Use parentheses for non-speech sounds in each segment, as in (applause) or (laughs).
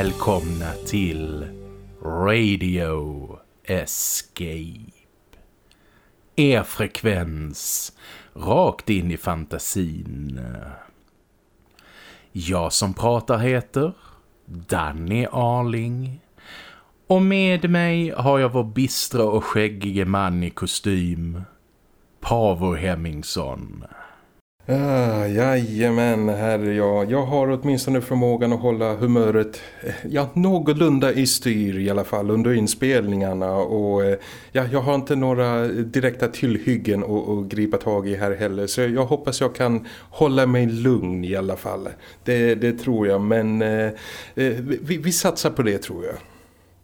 Välkomna till Radio Escape. Er frekvens rakt in i fantasin. Jag som pratar heter Danny Arling. Och med mig har jag vår bistra och skäggige man i kostym, Pavo Hemmingsson. Ah, jajamän, herre jag. Jag har åtminstone förmågan att hålla humöret eh, ja, någorlunda i styr i alla fall under inspelningarna. Och eh, ja, jag har inte några direkta tillhyggen att, att gripa tag i här heller. Så jag hoppas jag kan hålla mig lugn i alla fall. Det, det tror jag, men eh, eh vi, vi satsar på det tror jag.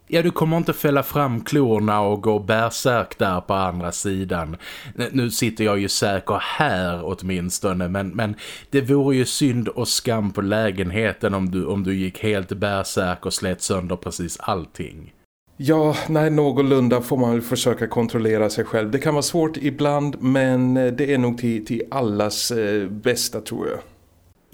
Ja, du kommer inte fälla fram klorna och gå bärsärk där på andra sidan. Nu sitter jag ju säker här åtminstone, men, men det vore ju synd och skam på lägenheten om du, om du gick helt bärsärk och slet sönder precis allting. Ja, nej, någorlunda får man väl försöka kontrollera sig själv. Det kan vara svårt ibland, men eh, det är nog till, till allas eh, bästa tror jag.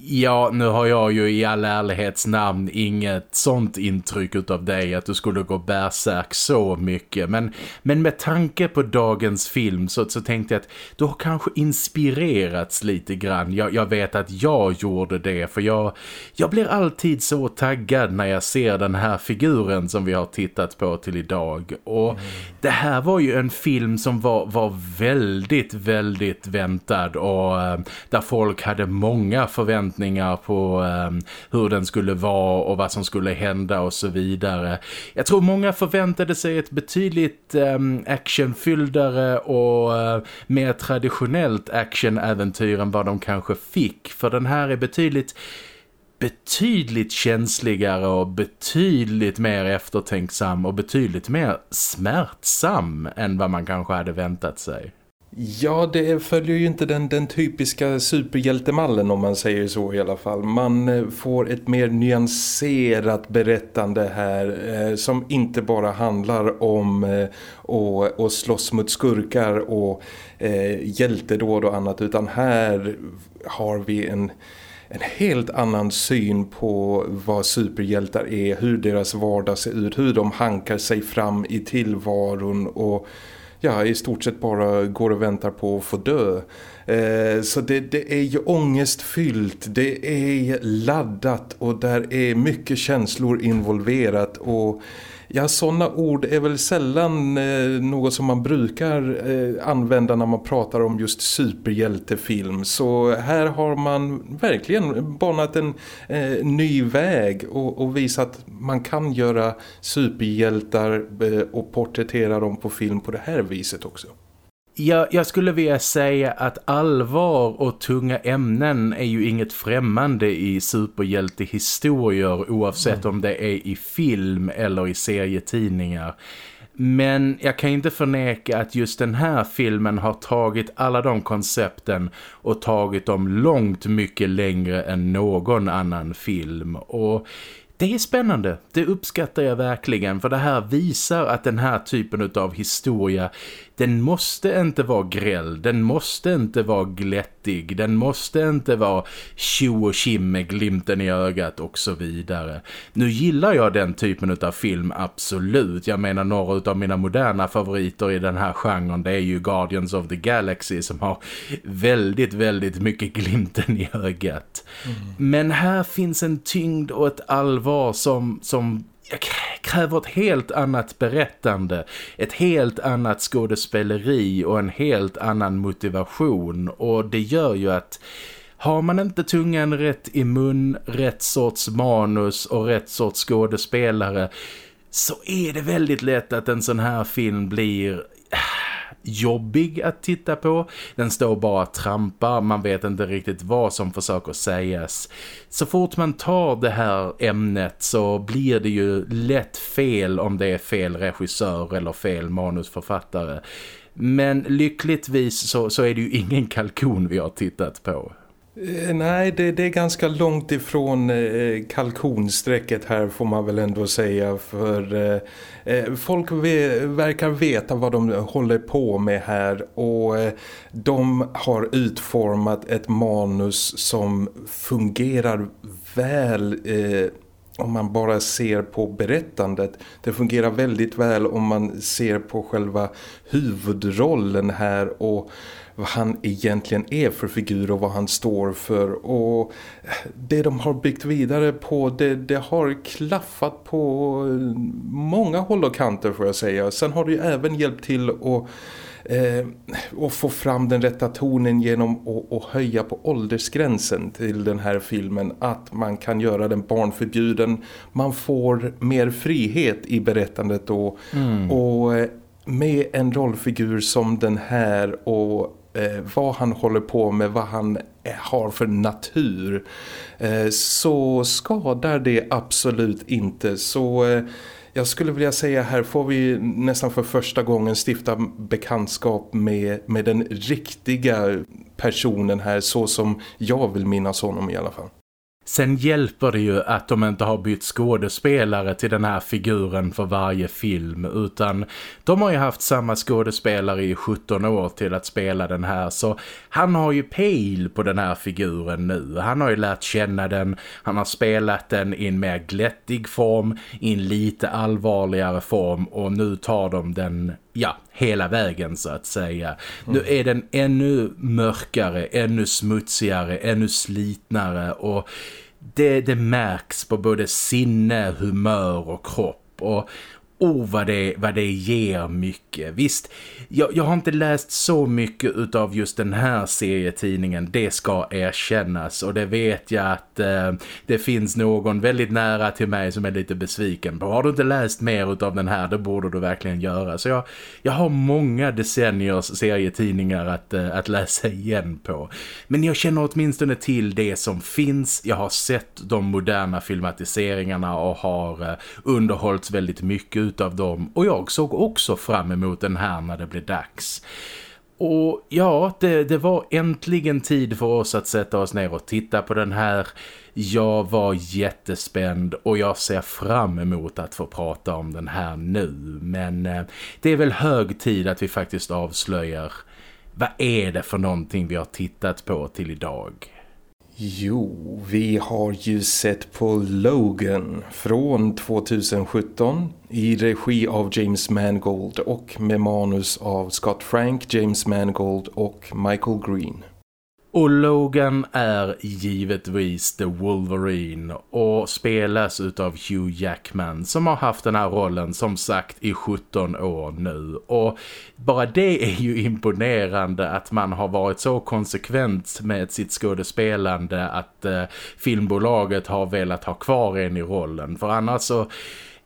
Ja, nu har jag ju i all ärlighets namn inget sånt intryck av dig att du skulle gå bärsärk så mycket. Men, men med tanke på dagens film så, så tänkte jag att du har kanske inspirerats lite grann. Jag, jag vet att jag gjorde det för jag, jag blir alltid så taggad när jag ser den här figuren som vi har tittat på till idag. Och mm. det här var ju en film som var, var väldigt, väldigt väntad och äh, där folk hade många förväntningar förväntningar på eh, hur den skulle vara och vad som skulle hända och så vidare. Jag tror många förväntade sig ett betydligt eh, actionfylldare och eh, mer traditionellt actionäventyr än vad de kanske fick. För den här är betydligt betydligt känsligare och betydligt mer eftertänksam och betydligt mer smärtsam än vad man kanske hade väntat sig. Ja, det följer ju inte den, den typiska superhjältemallen om man säger så i alla fall. Man eh, får ett mer nyanserat berättande här eh, som inte bara handlar om eh, att, att slåss mot skurkar och eh, hjältedåd och annat utan här har vi en en helt annan syn på vad superhjältar är, hur deras vardag ser ut, hur de hankar sig fram i tillvaron och ja, i stort sett bara går och väntar på att få dö. Eh, så det, det, är ju ångestfyllt, det är laddat och där är mycket känslor involverat och Ja, sådana ord är väl sällan eh, något som man brukar eh, använda när man pratar om just superhjältefilm. Så här har man verkligen banat en eh, ny väg och, och visat att man kan göra superhjältar eh, och porträttera dem på film på det här viset också. Ja, jag skulle vilja säga att allvar och tunga ämnen är ju inget främmande i superhjältehistorier oavsett mm. om det är i film eller i serietidningar. Men jag kan inte förneka att just den här filmen har tagit alla de koncepten och tagit dem långt mycket längre än någon annan film. Och det är spännande, det uppskattar jag verkligen för det här visar att den här typen av historia den måste inte vara gräll, den måste inte vara glättig, den måste inte vara tjo och kim med glimten i ögat och så vidare. Nu gillar jag den typen av film absolut. Jag menar några av mina moderna favoriter i den här genren det är ju Guardians of the Galaxy som har väldigt, väldigt mycket glimten i ögat. Mm. Men här finns en tyngd och ett allvar som, som kräver ett helt annat berättande, ett helt annat skådespeleri och en helt annan motivation. Och det gör ju att har man inte tungan rätt i mun, rätt sorts manus och rätt sorts skådespelare så är det väldigt lätt att en sån här film blir jobbig att titta på. Den står bara och trampar, man vet inte riktigt vad som försöker sägas. Så fort man tar det här ämnet så blir det ju lätt fel om det är fel regissör eller fel manusförfattare. Men lyckligtvis så, så är det ju ingen kalkon vi har tittat på. Eh, nej, det, det, är ganska långt ifrån eh, kalkonsträcket här får man väl ändå säga. För eh, eh, folk ve verkar veta vad de håller på med här. Och eh, de har utformat ett manus som fungerar väl eh, om man bara ser på berättandet. Det fungerar väldigt väl om man ser på själva huvudrollen här och vad han egentligen är för figur och vad han står för och det de har byggt vidare på det, det har klaffat på många håll och kanter får jag säga. Sen har det ju även hjälpt till att eh, och få fram den rätta tonen genom att, att höja på åldersgränsen till den här filmen. Att man kan göra den barnförbjuden. Man får mer frihet i berättandet då. Mm. Och eh, med en rollfigur som den här och eh, vad han håller på med, vad han eh, har för natur eh, så skadar det absolut inte. Så eh, jag skulle vilja säga här får vi nästan för första gången stifta bekantskap med, med den riktiga personen här så som jag vill minnas honom i alla fall. Sen hjälper det ju att de inte har bytt skådespelare till den här figuren för varje film utan de har ju haft samma skådespelare i 17 år till att spela den här så han har ju pejl på den här figuren nu. Han har ju lärt känna den, han har spelat den i en mer glättig form, i en lite allvarligare form och nu tar de den ja, hela vägen så att säga. Mm. Nu är den ännu mörkare, ännu smutsigare, ännu slitnare och det, det märks på både sinne, humör och kropp. Och, oh vad det, vad det ger mycket. Visst, jag, jag har inte läst så mycket av just den här serietidningen, det ska erkännas. Och det vet jag att eh, det finns någon väldigt nära till mig som är lite besviken på. Har du inte läst mer av den här, det borde du verkligen göra. Så jag, jag har många decenniers serietidningar att, eh, att läsa igen på. Men jag känner åtminstone till det som finns. Jag har sett de moderna filmatiseringarna och har eh, underhållits väldigt mycket utav dem och jag såg också fram emot den här när det blev dags. Och ja, det, det var äntligen tid för oss att sätta oss ner och titta på den här. Jag var jättespänd och jag ser fram emot att få prata om den här nu. Men eh, det är väl hög tid att vi faktiskt avslöjar vad är det för någonting vi har tittat på till idag. Jo, vi har ju sett på Logan från 2017 i regi av James Mangold och med manus av Scott Frank, James Mangold och Michael Green. Och Logan är givetvis The Wolverine och spelas utav Hugh Jackman som har haft den här rollen som sagt i 17 år nu. Och bara det är ju imponerande att man har varit så konsekvent med sitt skådespelande att eh, filmbolaget har velat ha kvar en i rollen. För annars så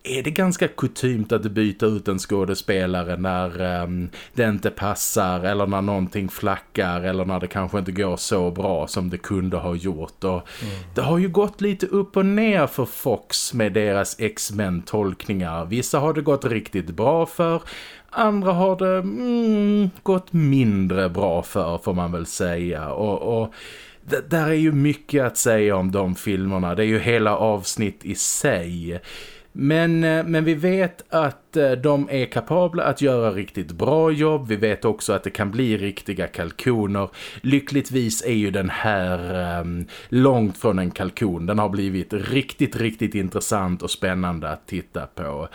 är det ganska kutymt att byta ut en skådespelare när um, det inte passar eller när någonting flackar eller när det kanske inte går så bra som det kunde ha gjort. Och mm. Det har ju gått lite upp och ner för Fox med deras X-Men-tolkningar. Vissa har det gått riktigt bra för, andra har det mm, gått mindre bra för får man väl säga. Och... och där är ju mycket att säga om de filmerna. Det är ju hela avsnitt i sig. Men, eh, men vi vet att eh, de är kapabla att göra riktigt bra jobb. Vi vet också att det kan bli riktiga kalkoner. Lyckligtvis är ju den här um, långt från en kalkon. Den har blivit riktigt, riktigt intressant och spännande att titta på.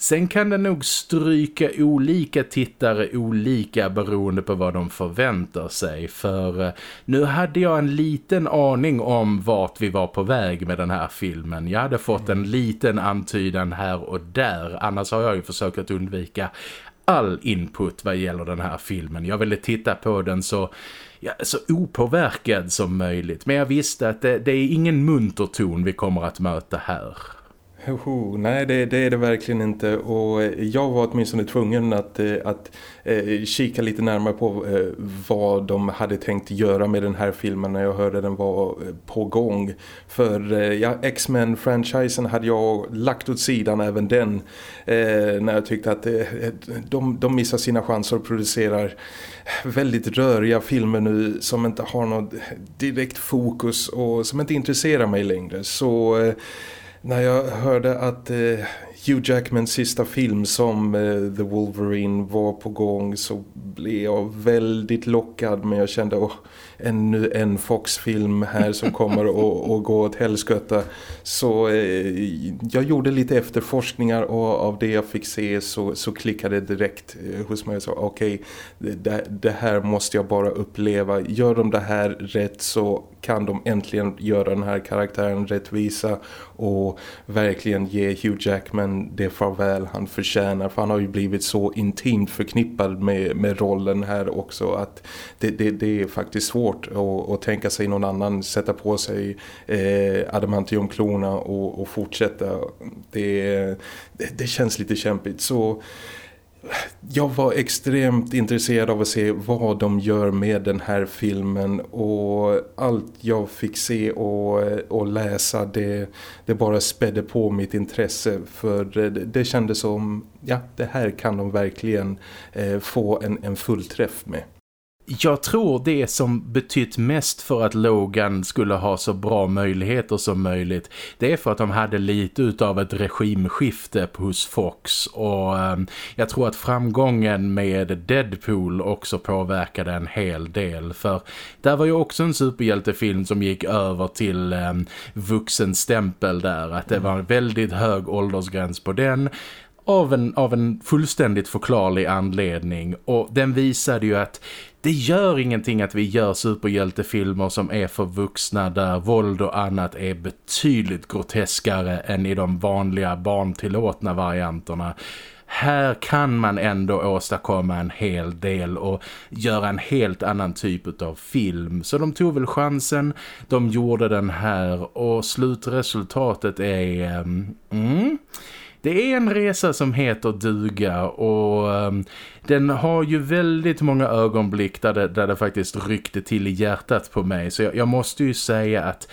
Sen kan det nog stryka olika tittare olika beroende på vad de förväntar sig. För eh, nu hade jag en liten aning om vart vi var på väg med den här filmen. Jag hade fått en liten antydan här och där. Annars har jag ju försökt att undvika all input vad gäller den här filmen. Jag ville titta på den så, ja, så opåverkad som möjligt. Men jag visste att det, det är ingen munterton vi kommer att möta här. Oh, nej, det, det, är det verkligen inte. Och eh, jag var åtminstone tvungen att, eh, att eh, kika lite närmare på eh, vad de hade tänkt göra med den här filmen när jag hörde den var eh, på gång. För eh, ja, X-Men-franchisen hade jag lagt åt sidan även den eh, när jag tyckte att de, de missar sina chanser och producerar väldigt röriga filmer nu som inte har något direkt fokus och som inte intresserar mig längre. Så när jag hörde att eh, Hugh Jackmans sista film som eh, The Wolverine var på gång så blev jag väldigt lockad men jag kände oh, ännu en Fox-film här som kommer (laughs) att gå åt helskotta. Så eh, jag gjorde lite efterforskningar och av det jag fick se så, så klickade det direkt eh, hos mig och sa okej, okay, det, det här måste jag bara uppleva. Gör de det här rätt så kan de äntligen göra den här karaktären rättvisa och verkligen ge Hugh Jackman det farväl han förtjänar för han har ju blivit så intimt förknippad med, med rollen här också att det, det, det är faktiskt svårt att, att, tänka sig någon annan sätta på sig eh, adamantiumklorna och, och fortsätta. Det, det, det känns lite kämpigt. Så jag var extremt intresserad av att se vad de gör med den här filmen och allt jag fick se och, och läsa det, det bara spädde på mitt intresse för det, det kändes som, ja det här kan de verkligen eh, få en, en fullträff med. Jag tror det som betytt mest för att Logan skulle ha så bra möjligheter som möjligt det är för att de hade lite utav ett regimskifte hos Fox. Och ehm, jag tror att framgången med Deadpool också påverkade en hel del. För där var ju också en superhjältefilm som gick över till ehm, vuxenstämpel där. Att det var en väldigt hög åldersgräns på den av en, av en fullständigt förklarlig anledning. Och den visade ju att det gör ingenting att vi gör superhjältefilmer som är för vuxna där våld och annat är betydligt groteskare än i de vanliga barntillåtna varianterna. Här kan man ändå åstadkomma en hel del och göra en helt annan typ av film. Så de tog väl chansen, de gjorde den här och slutresultatet är... Mm, det är en resa som heter duga och um, den har ju väldigt många ögonblick där det, där det faktiskt ryckte till i hjärtat på mig. Så jag, jag måste ju säga att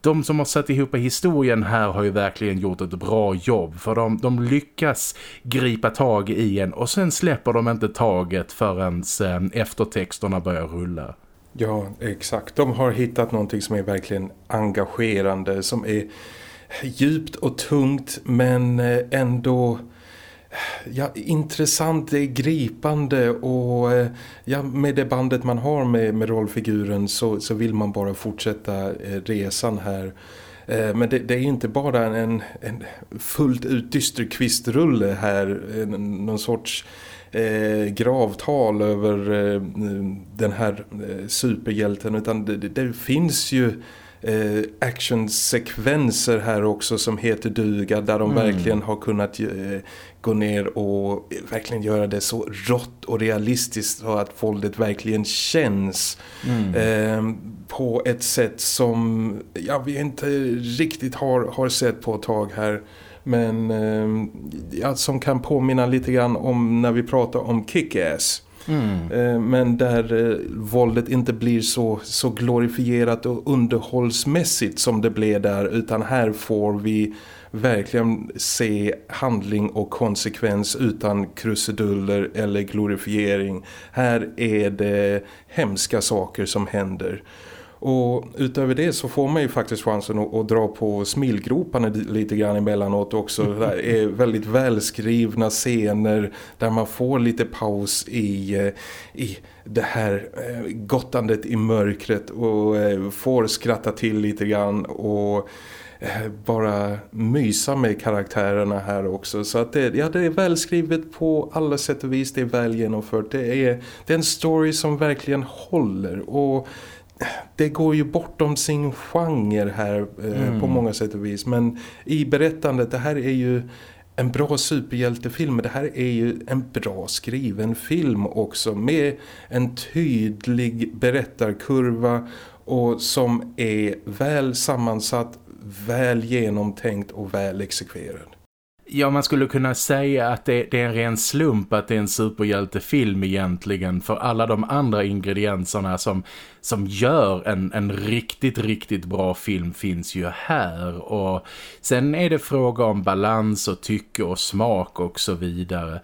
de som har satt ihop historien här har ju verkligen gjort ett bra jobb för de, de lyckas gripa tag i en och sen släpper de inte taget förrän um, eftertexterna börjar rulla. Ja, exakt. De har hittat någonting som är verkligen engagerande, som är djupt och tungt men eh, ändå eh, ja, intressant, gripande och eh, ja, med det bandet man har med, med rollfiguren så, så vill man bara fortsätta resan här. Men det, det, är inte bara en, en fullt ut dysterkvistrulle här, någon sorts eh, gravtal över eh, den här eh, superhjälten utan det, det, finns ju eh, actionsekvenser här också som heter duga där de mm. verkligen har kunnat eh, gå ner och verkligen göra det så rått och realistiskt så att våldet verkligen känns mm. eh, på ett sätt som ja, vi inte riktigt har, har sett på ett tag här men eh, ja, som kan påminna lite grann om när vi pratar om Kick-Ass Mm. Eh, men där eh, våldet inte blir så, så glorifierat och underhållsmässigt som det blev där utan här får vi verkligen se handling och konsekvens utan krusiduller eller glorifiering. Här är det hemska saker som händer. Och utöver det så får man ju faktiskt chansen att, att dra på smilgroparna lite grann emellanåt också. Det är väldigt välskrivna scener där man får lite paus i, eh, i det här eh, gottandet i mörkret och eh, får skratta till lite grann och bara mysa med karaktärerna här också. Så att det, ja, det är välskrivet på alla sätt och vis, det är väl genomfört. Det är, det är en story som verkligen håller och det går ju bortom sin genre här eh, mm. på många sätt och vis. Men i berättandet, det här är ju en bra superhjältefilm. Det här är ju en bra skriven film också med en tydlig berättarkurva och som är väl sammansatt väl genomtänkt och väl exekverad. Ja, man skulle kunna säga att det, det, är en ren slump att det är en superhjältefilm egentligen för alla de andra ingredienserna som, som gör en, en riktigt, riktigt bra film finns ju här och sen är det fråga om balans och tycke och smak och så vidare.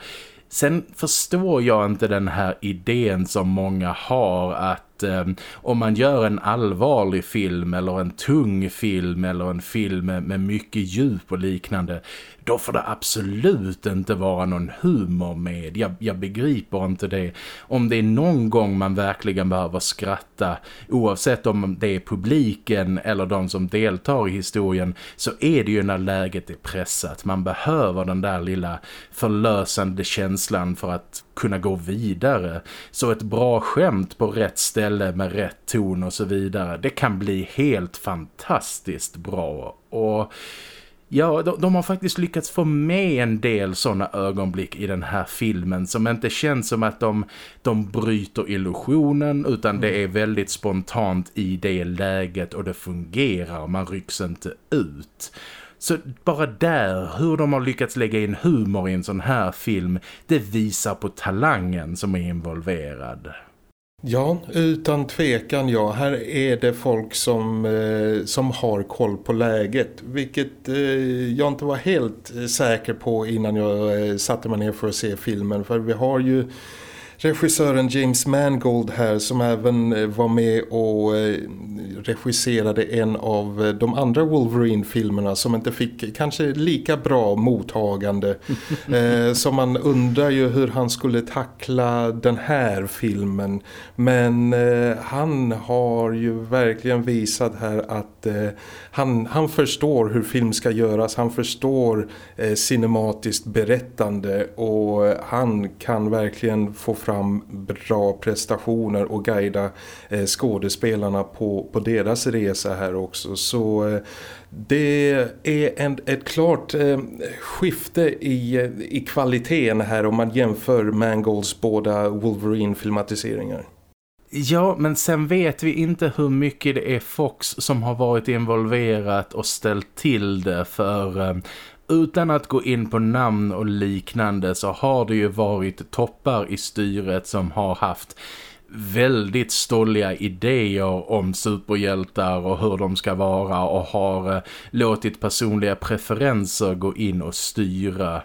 Sen förstår jag inte den här idén som många har att eh, om man gör en allvarlig film eller en tung film eller en film med, med mycket djup och liknande då får det absolut inte vara någon humor med. Jag, jag, begriper inte det. Om det är någon gång man verkligen behöver skratta, oavsett om det är publiken eller de som deltar i historien, så är det ju när läget är pressat. Man behöver den där lilla förlösande känslan för att kunna gå vidare. Så ett bra skämt på rätt ställe med rätt ton och så vidare, det kan bli helt fantastiskt bra. Och Ja, de, de, har faktiskt lyckats få med en del sådana ögonblick i den här filmen som inte känns som att de, de bryter illusionen utan det är väldigt spontant i det läget och det fungerar, man rycks inte ut. Så bara där, hur de har lyckats lägga in humor i en sån här film, det visar på talangen som är involverad. Ja, utan tvekan ja. Här är det folk som, eh, som har koll på läget. Vilket eh, jag inte var helt eh, säker på innan jag eh, satte mig ner för att se filmen. För vi har ju regissören James Mangold här som även eh, var med och eh, regisserade en av eh, de andra Wolverine-filmerna som inte fick kanske lika bra mottagande. (laughs) så man undrar ju hur han skulle tackla den här filmen. Men han har ju verkligen visat här att han, han förstår hur film ska göras. Han förstår cinematiskt berättande och han kan verkligen få fram bra prestationer och guida eh, skådespelarna på, på deras resa här också. Så eh, det är en, ett klart eh, skifte i, eh, i kvaliteten här om man jämför Mangolds båda Wolverine-filmatiseringar. Ja, men sen vet vi inte hur mycket det är Fox som har varit involverat och ställt till det för eh, utan att gå in på namn och liknande så har det ju varit toppar i styret som har haft väldigt stolliga idéer om superhjältar och hur de ska vara och har eh, låtit personliga preferenser gå in och styra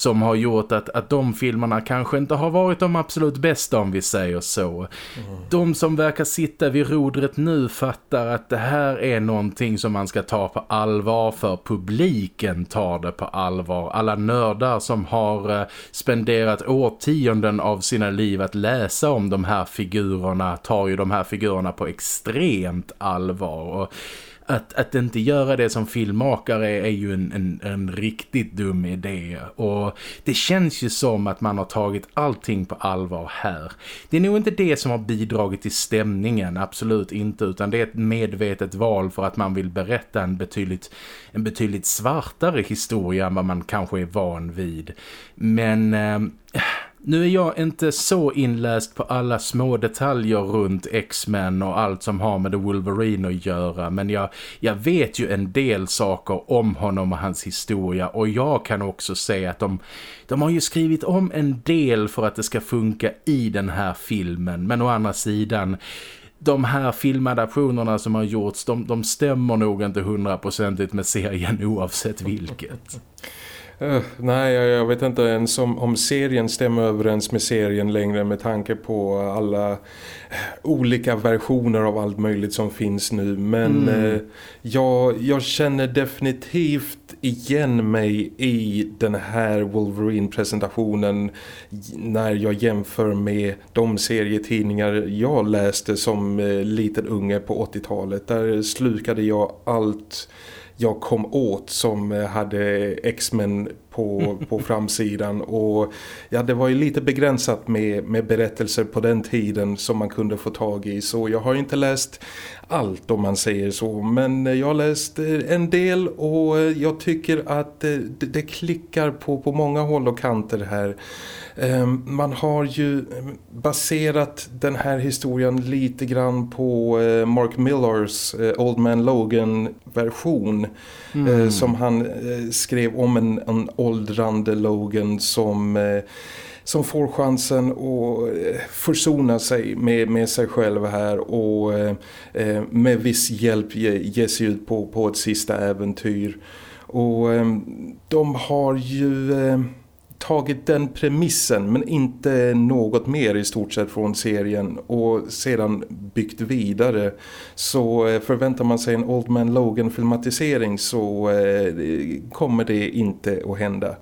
som har gjort att, att de filmerna kanske inte har varit de absolut bästa om vi säger så. Mm. De som verkar sitta vid rodret nu fattar att det här är någonting som man ska ta på allvar för publiken tar det på allvar. Alla nördar som har eh, spenderat årtionden av sina liv att läsa om de här figurerna tar ju de här figurerna på extremt allvar och att, att inte göra det som filmmakare är, är ju en, en, en, riktigt dum idé och det känns ju som att man har tagit allting på allvar här. Det är nog inte det som har bidragit till stämningen, absolut inte utan det är ett medvetet val för att man vill berätta en betydligt, en betydligt svartare historia än vad man kanske är van vid. Men... Eh, nu är jag inte så inläst på alla små detaljer runt X-Men och allt som har med The Wolverine att göra men jag, jag vet ju en del saker om honom och hans historia och jag kan också säga att de, de har ju skrivit om en del för att det ska funka i den här filmen men å andra sidan de här filmadaptionerna som har gjorts de, de stämmer nog inte hundraprocentigt med serien (laughs) oavsett vilket. Uh, nej, jag, jag, vet inte ens om, om serien stämmer överens med serien längre med tanke på alla olika versioner av allt möjligt som finns nu. Men mm. uh, jag, jag känner definitivt igen mig i den här Wolverine-presentationen när jag jämför med de serietidningar jag läste som uh, liten unge på 80-talet. Där slukade jag allt jag kom åt som hade X-Men på, (laughs) på framsidan. Och ja det var ju lite begränsat med, med berättelser på den tiden som man kunde få tag i. Så jag har inte läst allt om man säger så men jag har läst eh, en del och jag tycker att det, klickar på, på många håll och kanter här Ehm, man har ju baserat den här historien lite grann på eh, Mark Millers eh, Old Man Logan-version eh, mm. som han skrev om en, en åldrande Logan som som får chansen att eh, försona sig med, med sig själv här och eh, eh med viss hjälp ge, ge sig ut på, på ett sista äventyr. Och eh, de har ju... Eh, tagit den premissen men inte något mer i stort sett från serien och sedan byggt vidare så eh, förväntar man sig en Old Man Logan filmatisering så eh, kommer det inte att hända.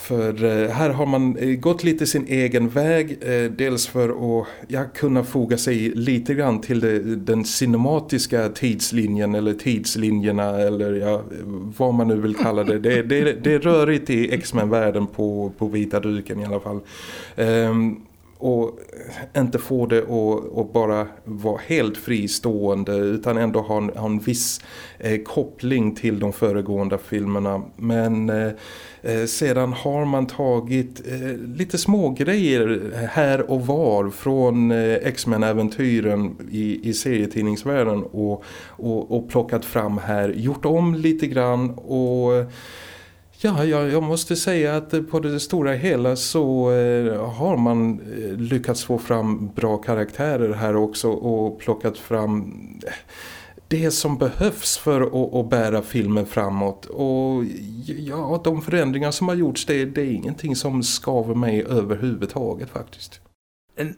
För eh, här har man eh, gått lite sin egen väg. Eh, dels för att ja, kunna foga sig lite grann till det, den cinematiska tidslinjen eller tidslinjerna eller ja, vad man nu vill kalla det. Det, det, det är rörigt i X-Men-världen på, på vita duken i alla fall. Um, och inte få det att bara vara helt fristående utan ändå ha en, ha en viss eh, koppling till de föregående filmerna. Men eh, eh, sedan har man tagit eh, lite små grejer här och var från eh, X-Men-äventyren i, i serietidningsvärlden och, och, och plockat fram här, gjort om lite grann och eh, Ja, jag, jag måste säga att på det stora hela så eh, har man eh, lyckats få fram bra karaktärer här också och plockat fram eh, det som behövs för att, att bära filmen framåt. Och ja, de förändringar som har gjorts det, det är ingenting som skaver mig överhuvudtaget faktiskt.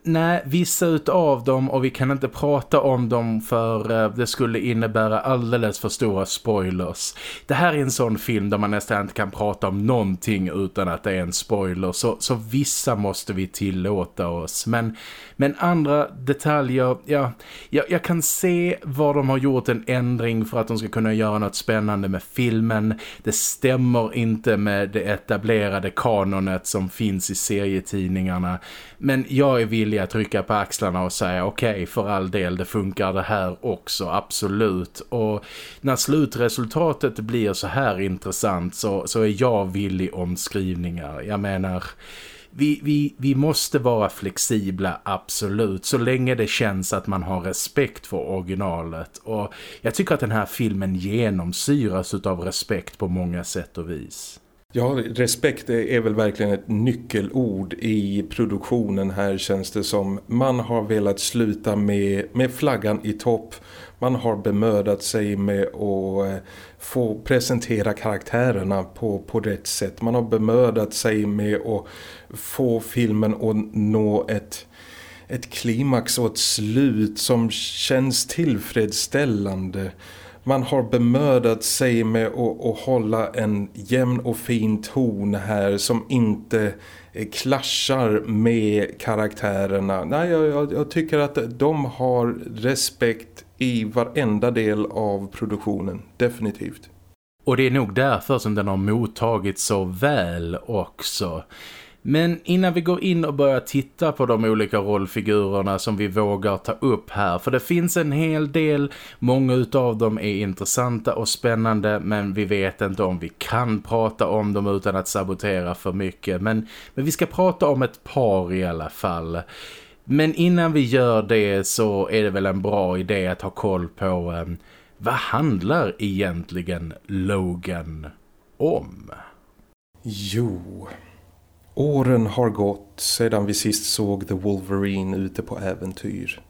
Nej, vissa utav dem och vi kan inte prata om dem för eh, det skulle innebära alldeles för stora spoilers. Det här är en sån film där man nästan inte kan prata om någonting utan att det är en spoiler. Så, så vissa måste vi tillåta oss. Men, men andra detaljer, ja, jag, jag kan se var de har gjort en ändring för att de ska kunna göra något spännande med filmen. Det stämmer inte med det etablerade kanonet som finns i serietidningarna. Men jag är villig att trycka på axlarna och säga okej okay, för all del det funkar det här också, absolut. Och när slutresultatet blir så här intressant så, så är jag villig om skrivningar. Jag menar vi, vi, vi måste vara flexibla, absolut. Så länge det känns att man har respekt för originalet. Och jag tycker att den här filmen genomsyras av respekt på många sätt och vis. Ja, respekt är väl verkligen ett nyckelord i produktionen här känns det som. Man har velat sluta med, med flaggan i topp. Man har bemödat sig med att eh, få presentera karaktärerna på, på rätt sätt. Man har bemödat sig med att få filmen att nå ett, ett klimax och ett slut som känns tillfredsställande man har bemödat sig med att, att hålla en jämn och fin ton här som inte eh, klaschar med karaktärerna. Nej, jag, jag, tycker att de har respekt i varenda del av produktionen, definitivt. Och det är nog därför som den har mottagits så väl också. Men innan vi går in och börjar titta på de olika rollfigurerna som vi vågar ta upp här. För det finns en hel del, många utav dem är intressanta och spännande men vi vet inte om vi kan prata om dem utan att sabotera för mycket. Men, men vi ska prata om ett par i alla fall. Men innan vi gör det så är det väl en bra idé att ha koll på eh, vad handlar egentligen Logan om? Jo... Åren har gått sedan vi sist såg The Wolverine ute på äventyr.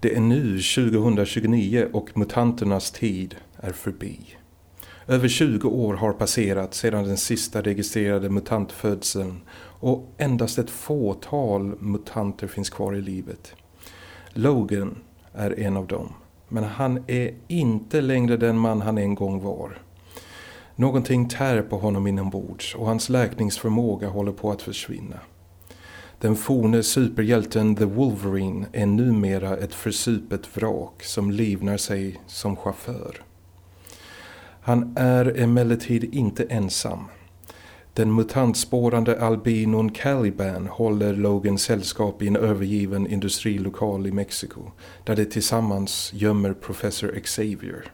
Det är nu 2029 och mutanternas tid är förbi. Över 20 år har passerat sedan den sista registrerade mutantfödseln och endast ett fåtal mutanter finns kvar i livet. Logan är en av dem, men han är inte längre den man han en gång var. Någonting tär på honom inombords och hans läkningsförmåga håller på att försvinna. Den forne superhjälten The Wolverine är numera ett försupet vrak som livnar sig som chaufför. Han är emellertid inte ensam. Den mutantspårande albinon Caliban håller Logan sällskap i en övergiven industrilokal i Mexiko där de tillsammans gömmer professor Xavier.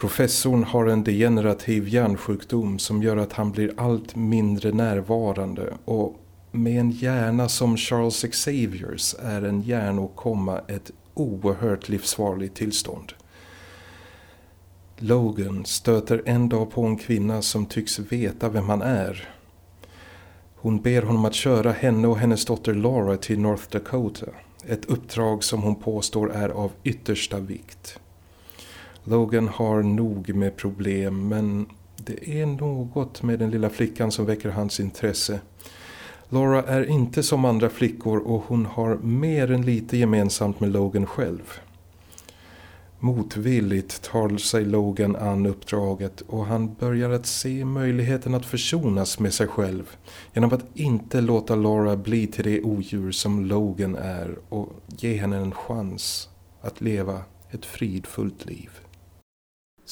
Professorn har en degenerativ hjärnsjukdom som gör att han blir allt mindre närvarande och med en hjärna som Charles Xaviers är en hjärnåkomma ett oerhört livsfarligt tillstånd. Logan stöter en dag på en kvinna som tycks veta vem han är. Hon ber honom att köra henne och hennes dotter Laura till North Dakota. Ett uppdrag som hon påstår är av yttersta vikt. Logan har nog med problem men det är något med den lilla flickan som väcker hans intresse. Laura är inte som andra flickor och hon har mer än lite gemensamt med Logan själv. Motvilligt tar sig Logan an uppdraget och han börjar att se möjligheten att försonas med sig själv genom att inte låta Laura bli till det odjur som Logan är och ge henne en chans att leva ett fridfullt liv.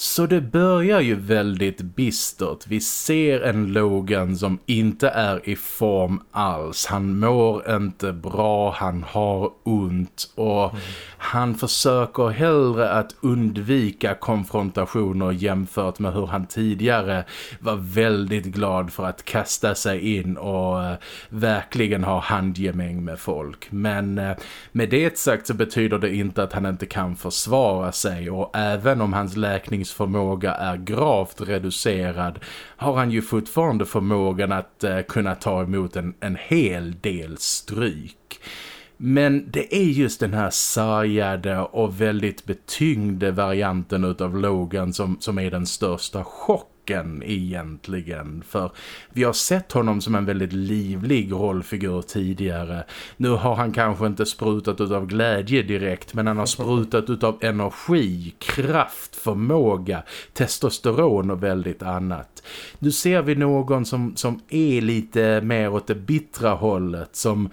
Så det börjar ju väldigt bistert. Vi ser en Logan som inte är i form alls. Han mår inte bra, han har ont och mm. han försöker hellre att undvika konfrontationer jämfört med hur han tidigare var väldigt glad för att kasta sig in och uh, verkligen ha handgemäng med folk. Men uh, med det sagt så betyder det inte att han inte kan försvara sig och även om hans läkning förmåga är gravt reducerad har han ju fortfarande förmågan att eh, kunna ta emot en, en hel del stryk. Men det är just den här sargade och väldigt betyngde varianten av Logan som, som är den största chocken boken egentligen. För vi har sett honom som en väldigt livlig rollfigur tidigare. Nu har han kanske inte sprutat ut av glädje direkt men han har sprutat ut av energi, kraft, förmåga, testosteron och väldigt annat. Nu ser vi någon som, som är lite mer åt det bittra hållet som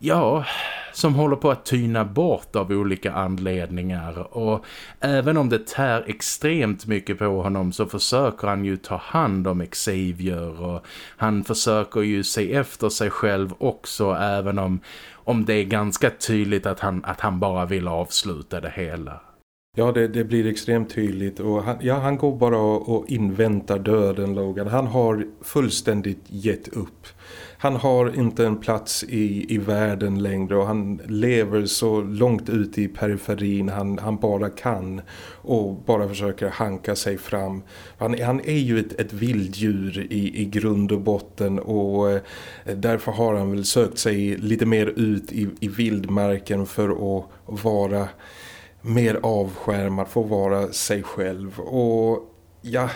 ja, som håller på att tyna bort av olika anledningar och även om det tär extremt mycket på honom så försöker han ju ta hand om Xavier och han försöker ju se efter sig själv också även om, om det är ganska tydligt att han, att han bara vill avsluta det hela. Ja, det, det, blir extremt tydligt och han, ja, han går bara och, och inväntar döden, Logan. Han har fullständigt gett upp han har inte en plats i, i världen längre och han lever så långt ut i periferin han, han bara kan och bara försöker hanka sig fram. Han, han är ju ett, ett vilddjur i, i grund och botten och eh, därför har han väl sökt sig lite mer ut i, i vildmarken för att vara mer avskärmad, få vara sig själv och ja,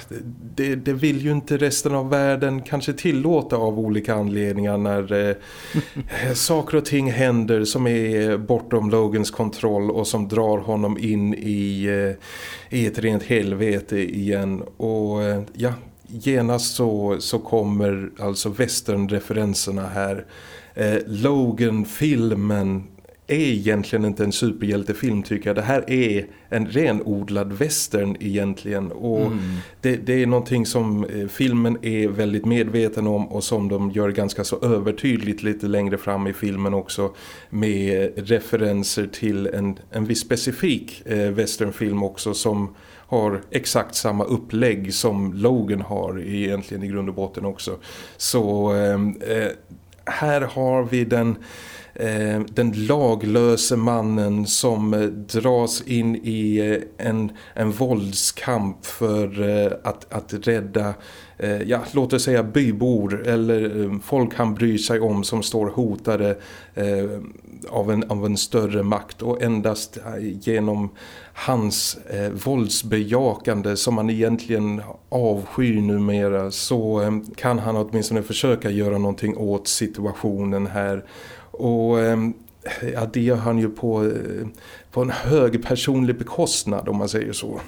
det, det, vill ju inte resten av världen kanske tillåta av olika anledningar när eh, (laughs) saker och ting händer som är bortom Logans kontroll och som drar honom in i, eh, i ett rent helvete igen. Och eh, ja, genast så, så kommer alltså westernreferenserna här. Eh, Logan-filmen är egentligen inte en superhjältefilm tycker jag. Det här är en renodlad western egentligen. Och mm. det, det, är någonting som eh, filmen är väldigt medveten om och som de gör ganska så övertydligt lite längre fram i filmen också. Med referenser till en, en viss specifik eh, westernfilm också som har exakt samma upplägg som Logan har egentligen i grund och botten också. Så ehm, eh, här har vi den eh, Eh, den laglöse mannen som eh, dras in i eh, en, en våldskamp för att, att rädda ja, låt oss säga bybor eller folk han bryr sig om som står hotade av, en, av en större makt. Och endast genom hans eh, våldsbejakande som han egentligen avskyr numera så eh, kan han åtminstone försöka göra någonting åt situationen här och ehm, ja, det gör han ju på, eh, på en hög personlig bekostnad om man säger så.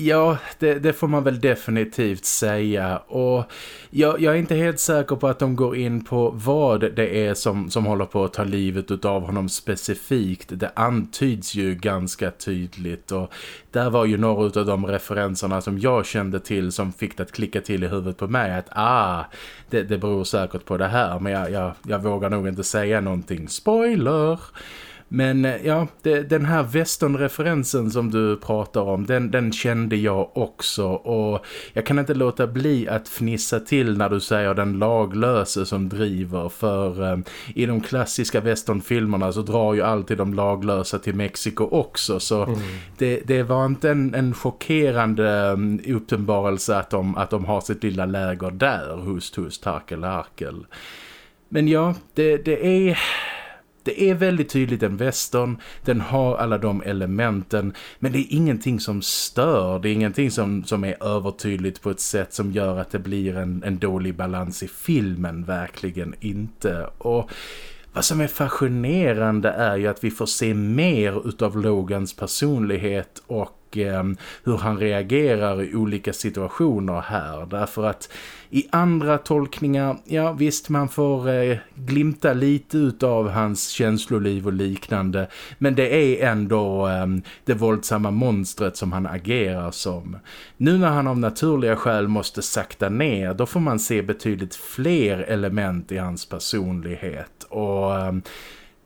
Ja, det, det, får man väl definitivt säga. Och jag, jag, är inte helt säker på att de går in på vad det är som, som håller på att ta livet av honom specifikt. Det antyds ju ganska tydligt och där var ju några av de referenserna som jag kände till som fick det att klicka till i huvudet på mig. Att ah, det, det beror säkert på det här men jag, jag, jag vågar nog inte säga någonting. Spoiler! Men eh, ja, det, den här westernreferensen som du pratar om, den, den kände jag också. Och jag kan inte låta bli att fnissa till när du säger den laglöse som driver. För eh, i de klassiska westernfilmerna så drar ju alltid de laglösa till Mexiko också. Så mm. det, det var inte en, en chockerande um, uppenbarelse att de, att de har sitt lilla läger där, hust, hust, harkel, harkel. Men ja, det, det är det är väldigt tydligt en western, den har alla de elementen men det är ingenting som stör, det är ingenting som, som är övertydligt på ett sätt som gör att det blir en, en dålig balans i filmen, verkligen inte. Och vad som är fascinerande är ju att vi får se mer utav Logans personlighet och och eh, hur han reagerar i olika situationer här. Därför att i andra tolkningar, ja visst man får eh, glimta lite av hans känsloliv och liknande. Men det är ändå eh, det våldsamma monstret som han agerar som. Nu när han av naturliga skäl måste sakta ner, då får man se betydligt fler element i hans personlighet. Och ehm,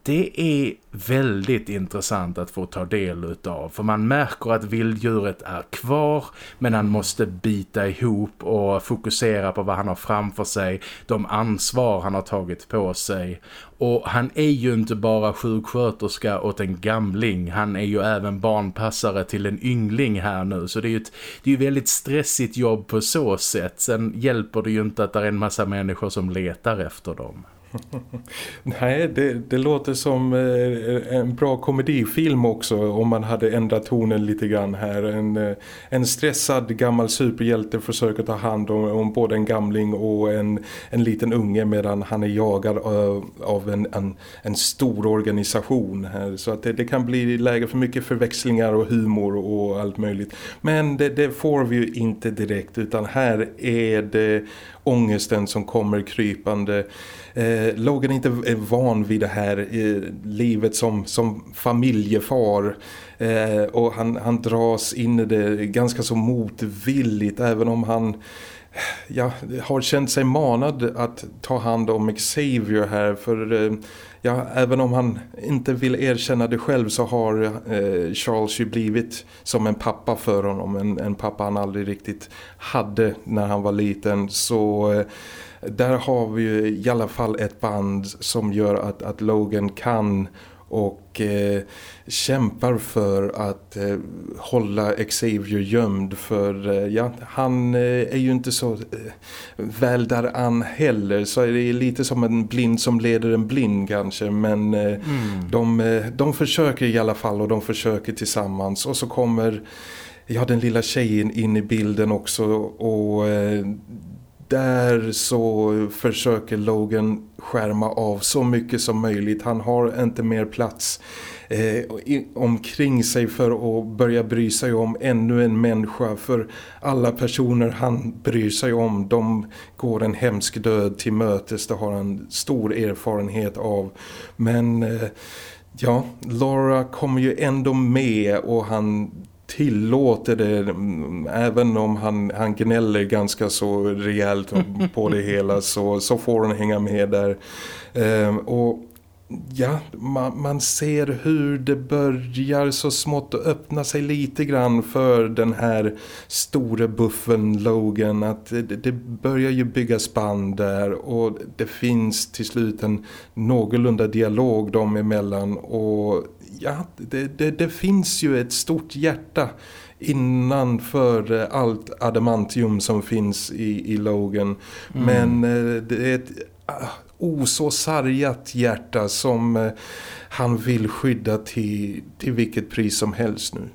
det är väldigt intressant att få ta del utav för man märker att vilddjuret är kvar men han måste bita ihop och fokusera på vad han har framför sig, de ansvar han har tagit på sig. Och han är ju inte bara sjuksköterska åt en gamling, han är ju även barnpassare till en yngling här nu. Så det är ju ett det är väldigt stressigt jobb på så sätt, sen hjälper det ju inte att det är en massa människor som letar efter dem. (laughs) Nej, det, det, låter som eh, en bra komedifilm också om man hade ändrat tonen lite grann här. En, eh, en stressad gammal superhjälte försöker ta hand om, om både en gamling och en, en liten unge medan han är jagad av, av en, en, en, stor organisation här. Så att det, det, kan bli läge för mycket förväxlingar och humor och allt möjligt. Men det, det får vi ju inte direkt utan här är det ångesten som kommer krypande. Eh, Logan är inte van vid det här eh, livet som, som familjefar eh, och han, han dras in i det ganska så motvilligt även om han ja, har känt sig manad att ta hand om Xavier här för eh, ja, även om han inte vill erkänna det själv så har eh, Charles ju blivit som en pappa för honom. En, en, pappa han aldrig riktigt hade när han var liten. Så eh, där har vi ju i alla fall ett band som gör att, att Logan kan och eh, kämpar för att eh, hålla Xavier gömd för eh, ja, han eh, är ju inte så eh, väl där an heller så är det lite som en blind som leder en blind kanske men eh, mm. de, de försöker i alla fall och de försöker tillsammans och så kommer ja, den lilla tjejen in i bilden också och där så försöker Logan skärma av så mycket som möjligt. Han har inte mer plats eh, omkring sig för att börja bry sig om ännu en människa. För alla personer han bryr sig om, de går en hemsk död till mötes. Det har han stor erfarenhet av. Men... Eh, ja, Laura kommer ju ändå med och han tillåter det mm, även om han, han gnäller ganska så rejält på det hela så, så får hon hänga med där eh, och ja, man, man, ser hur det börjar så smått att öppna sig lite grann för den här stora buffen Logan att det, det börjar ju bygga spann där och det finns till slut en någorlunda dialog dem emellan och ja, det, det, det finns ju ett stort hjärta innanför allt adamantium som finns i, i Logan. Mm. Men eh, det är ett uh, oså sargat hjärta som eh, han vill skydda till, till vilket pris som helst nu.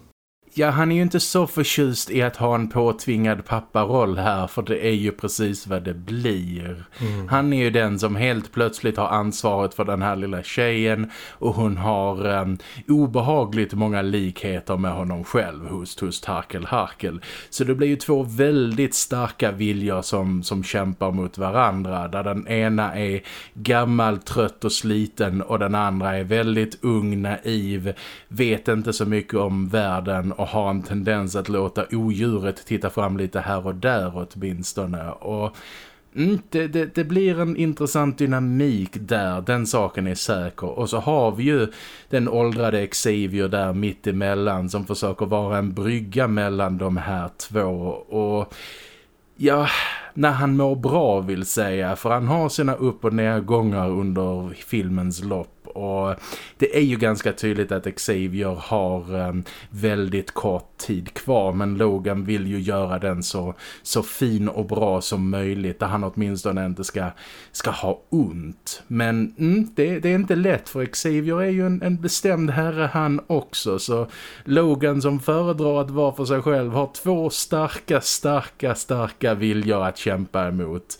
Ja, han är ju inte så förtjust i att ha en påtvingad papparoll här för det är ju precis vad det blir. Mm. Han är ju den som helt plötsligt har ansvaret för den här lilla tjejen och hon har um, obehagligt många likheter med honom själv, hust, hust, harkel, harkel. Så det blir ju två väldigt starka viljor som, som kämpar mot varandra där den ena är gammal, trött och sliten och den andra är väldigt ung, naiv, vet inte så mycket om världen och har en tendens att låta odjuret titta fram lite här och där åtminstone. Och mm, det, det, det, blir en intressant dynamik där, den saken är säker. Och så har vi ju den åldrade Xavier där mitt emellan som försöker vara en brygga mellan de här två. Och ja, när han mår bra vill säga, för han har sina upp- och nedgångar under filmens lopp och det är ju ganska tydligt att Xavier har um, väldigt kort tid kvar men Logan vill ju göra den så, så fin och bra som möjligt där han åtminstone inte ska, ska ha ont. Men mm, det, det, är inte lätt för Xavier är ju en, en bestämd herre han också så Logan som föredrar att vara för sig själv har två starka, starka, starka viljor att kämpa emot.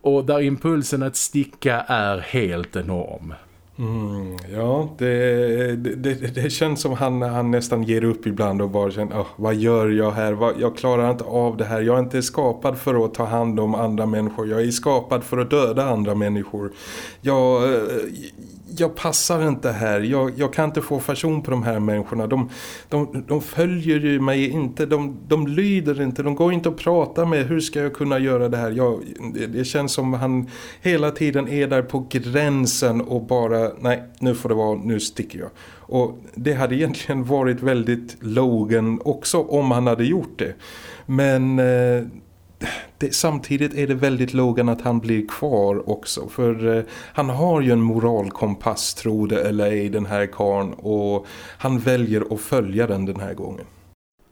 Och där impulsen att sticka är helt enorm. Mm, ja, det, det, det, känns som han, han nästan ger upp ibland och bara känner, oh, vad gör jag här? Jag klarar inte av det här. Jag är inte skapad för att ta hand om andra människor. Jag är skapad för att döda andra människor. Jag, eh, jag passar inte här. Jag, jag kan inte få fashion på de här människorna. De, de, de följer ju mig inte. De, de lyder inte. De går inte att prata med. Hur ska jag kunna göra det här? Jag, det, det känns som han hela tiden är där på gränsen och bara, nej, nu får det vara, nu sticker jag. Och det hade egentligen varit väldigt Logan också om han hade gjort det. Men eh, det, samtidigt är det väldigt Logan att han blir kvar också. För eh, han har ju en moralkompass tror det eller ej den här karn och han väljer att följa den den här gången.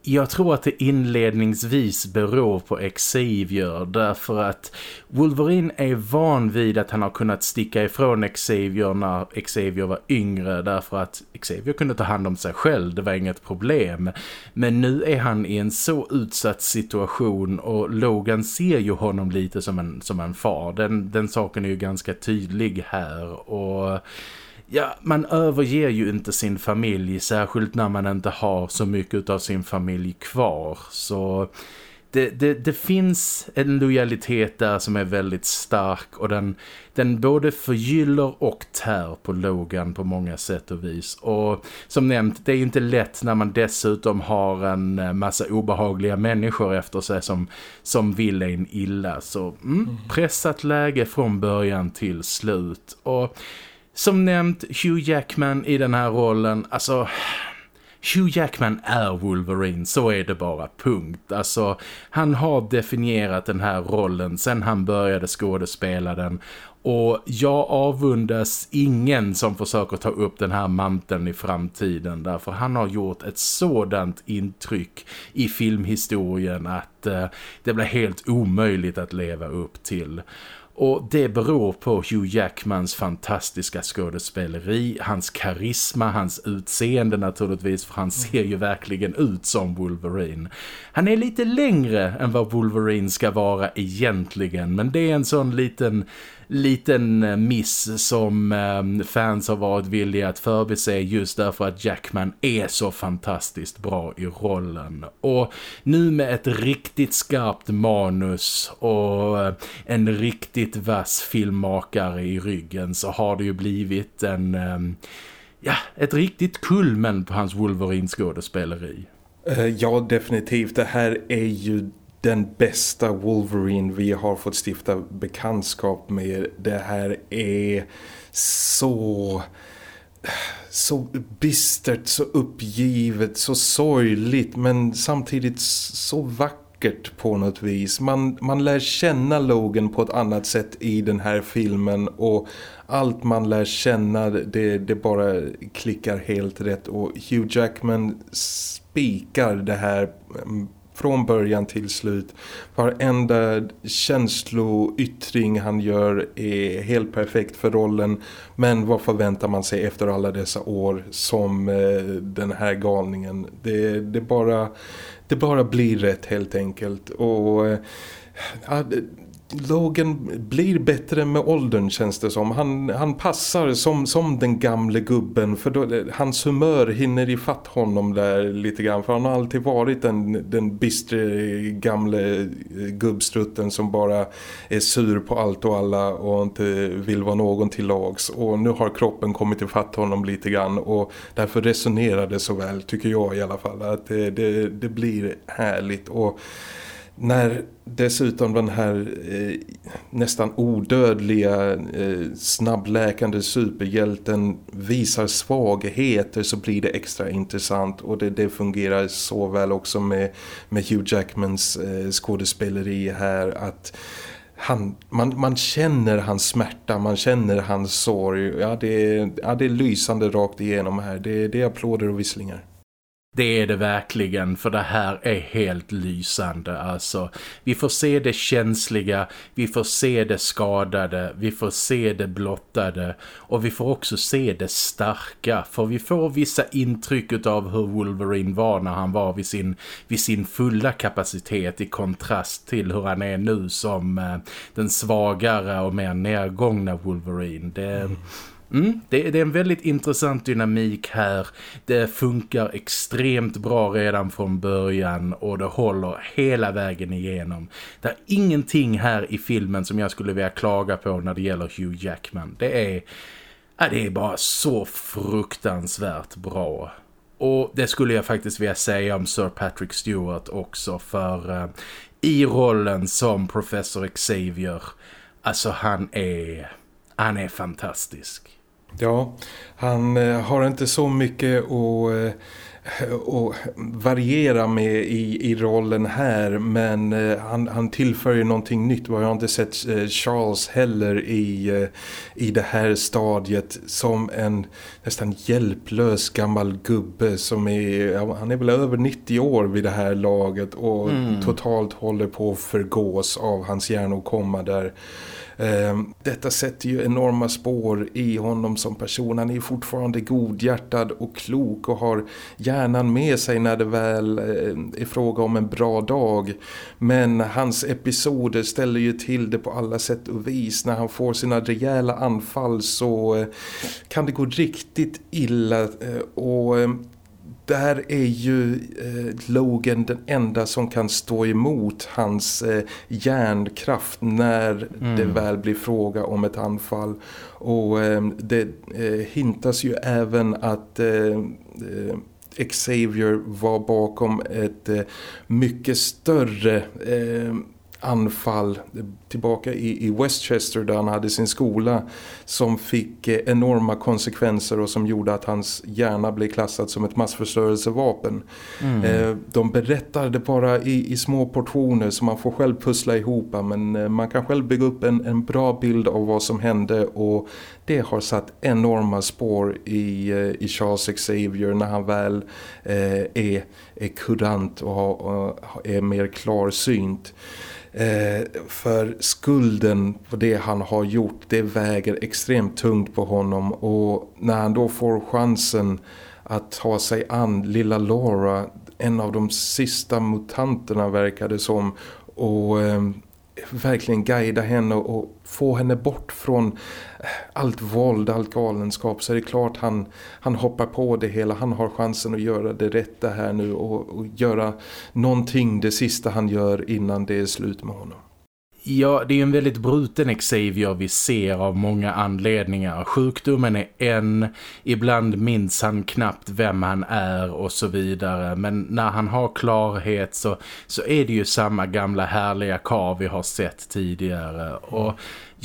Jag tror att det inledningsvis beror på Xavier därför att Wolverine är van vid att han har kunnat sticka ifrån Xavier när Xavier var yngre därför att Xavier kunde ta hand om sig själv, det var inget problem. Men nu är han i en så utsatt situation och Logan ser ju honom lite som en, som en far. Den, den saken är ju ganska tydlig här och ja, man överger ju inte sin familj, särskilt när man inte har så mycket av sin familj kvar. Så det, det, det, finns en lojalitet där som är väldigt stark och den, den både förgyller och tär på Logan på många sätt och vis. Och som nämnt, det är inte lätt när man dessutom har en eh, massa obehagliga människor efter sig som, som vill en illa. Så mm, mm. pressat läge från början till slut. Och som nämnt, Hugh Jackman i den här rollen, alltså... Hugh Jackman är Wolverine, så är det bara, punkt. Alltså, han har definierat den här rollen sen han började skådespela den. Och jag avundas ingen som försöker ta upp den här manteln i framtiden därför han har gjort ett sådant intryck i filmhistorien att eh, det blir helt omöjligt att leva upp till. Och det beror på Hugh Jackmans fantastiska skådespeleri, hans karisma, hans utseende naturligtvis för han ser ju verkligen ut som Wolverine. Han är lite längre än vad Wolverine ska vara egentligen men det är en sån liten liten eh, miss som eh, fans har varit villiga att förbise just därför att Jackman är så fantastiskt bra i rollen. Och nu med ett riktigt skarpt manus och eh, en riktigt vass filmmakare i ryggen så har det ju blivit en... Eh, ja, ett riktigt kulmen på hans Wolverine-skådespeleri. Ja, definitivt. Det här är ju den bästa Wolverine vi har fått stifta bekantskap med. Det här är så så bistert, så uppgivet, så sorgligt men samtidigt så vackert på något vis. Man, man lär känna Logan på ett annat sätt i den här filmen och allt man lär känna det, det bara klickar helt rätt och Hugh Jackman spikar det här mm, från början till slut. Varenda känsloyttring han gör är helt perfekt för rollen. Men vad förväntar man sig efter alla dessa år som eh, den här galningen? Det, det, bara, det bara blir rätt helt enkelt. Och... Eh, ja, Logan blir bättre med åldern känns det som. Han, han passar som, som den gamle gubben för då, hans humör hinner i fatt honom där lite grann. För han har alltid varit den, den bistre gamle eh, gubbstrutten som bara är sur på allt och alla och inte vill vara någon till lags. Och nu har kroppen kommit i fatt honom lite grann och därför resonerar det så väl tycker jag i alla fall. Att det, det, det blir härligt och när dessutom den här eh, nästan odödliga eh, snabbläkande superhjälten visar svagheter så blir det extra intressant och det, det fungerar så väl också med, med Hugh Jackmans eh, skådespeleri här att han, man, man känner hans smärta, man känner hans sorg. Ja, det är, ja, det är lysande rakt igenom här. Det, det är applåder och visslingar. Det är det verkligen för det här är helt lysande alltså. Vi får se det känsliga, vi får se det skadade, vi får se det blottade och vi får också se det starka för vi får vissa intryck av hur Wolverine var när han var vid sin, vid sin fulla kapacitet i kontrast till hur han är nu som eh, den svagare och mer nedgångna Wolverine. Det... Mm Mm, det, det, är en väldigt intressant dynamik här. Det funkar extremt bra redan från början och det håller hela vägen igenom. Det är ingenting här i filmen som jag skulle vilja klaga på när det gäller Hugh Jackman. Det är, ja, det är bara så fruktansvärt bra. Och det skulle jag faktiskt vilja säga om Sir Patrick Stewart också för uh, i rollen som Professor Xavier, alltså han är, han är fantastisk. Ja, han eh, har inte så mycket att och eh, variera med i, i rollen här men eh, han, han tillför ju någonting nytt. Vi har inte sett Charles heller i, i det här stadiet som en nästan hjälplös gammal gubbe som är, han är väl över 90 år vid det här laget och mm. totalt håller på att förgås av hans hjärnåkomma där. Ehm, detta sätter ju enorma spår i honom som person. Han är fortfarande godhjärtad och klok och har hjärnan med sig när det väl eh, är fråga om en bra dag. Men hans episoder ställer ju till det på alla sätt och vis. När han får sina rejäla anfall så eh, kan det gå riktigt illa eh, och ehm, där är ju eh, Logan den enda som kan stå emot hans eh, hjärnkraft när mm. det väl blir fråga om ett anfall. Och eh, det eh, hintas ju även att eh, eh, Xavier var bakom ett mycket större anfall tillbaka i, i Westchester där han hade sin skola som fick eh, enorma konsekvenser och som gjorde att hans hjärna blev klassad som ett massförstörelsevapen. Mm. Eh, de berättar det bara i, i små portioner så man får själv pussla ihop men eh, man kan själv bygga upp en, en bra bild av vad som hände och det har satt enorma spår i, i Charles Xavier när han väl är, är kurant och, har, och är mer klarsynt. Eh, för skulden på det han har gjort det väger extremt tungt på honom. Och när han då får chansen att ta sig an lilla Laura en av de sista mutanterna verkade som och ehm, verkligen guida henne och få henne bort från allt våld, allt galenskap så är det klart han, han hoppar på det hela. Han har chansen att göra det rätta här nu och, och göra någonting det sista han gör innan det är slut med honom. Ja, det är en väldigt bruten Xavier vi ser av många anledningar. Sjukdomen är en, ibland minns han knappt vem han är och så vidare. Men när han har klarhet så, så är det ju samma gamla härliga kar vi har sett tidigare. Och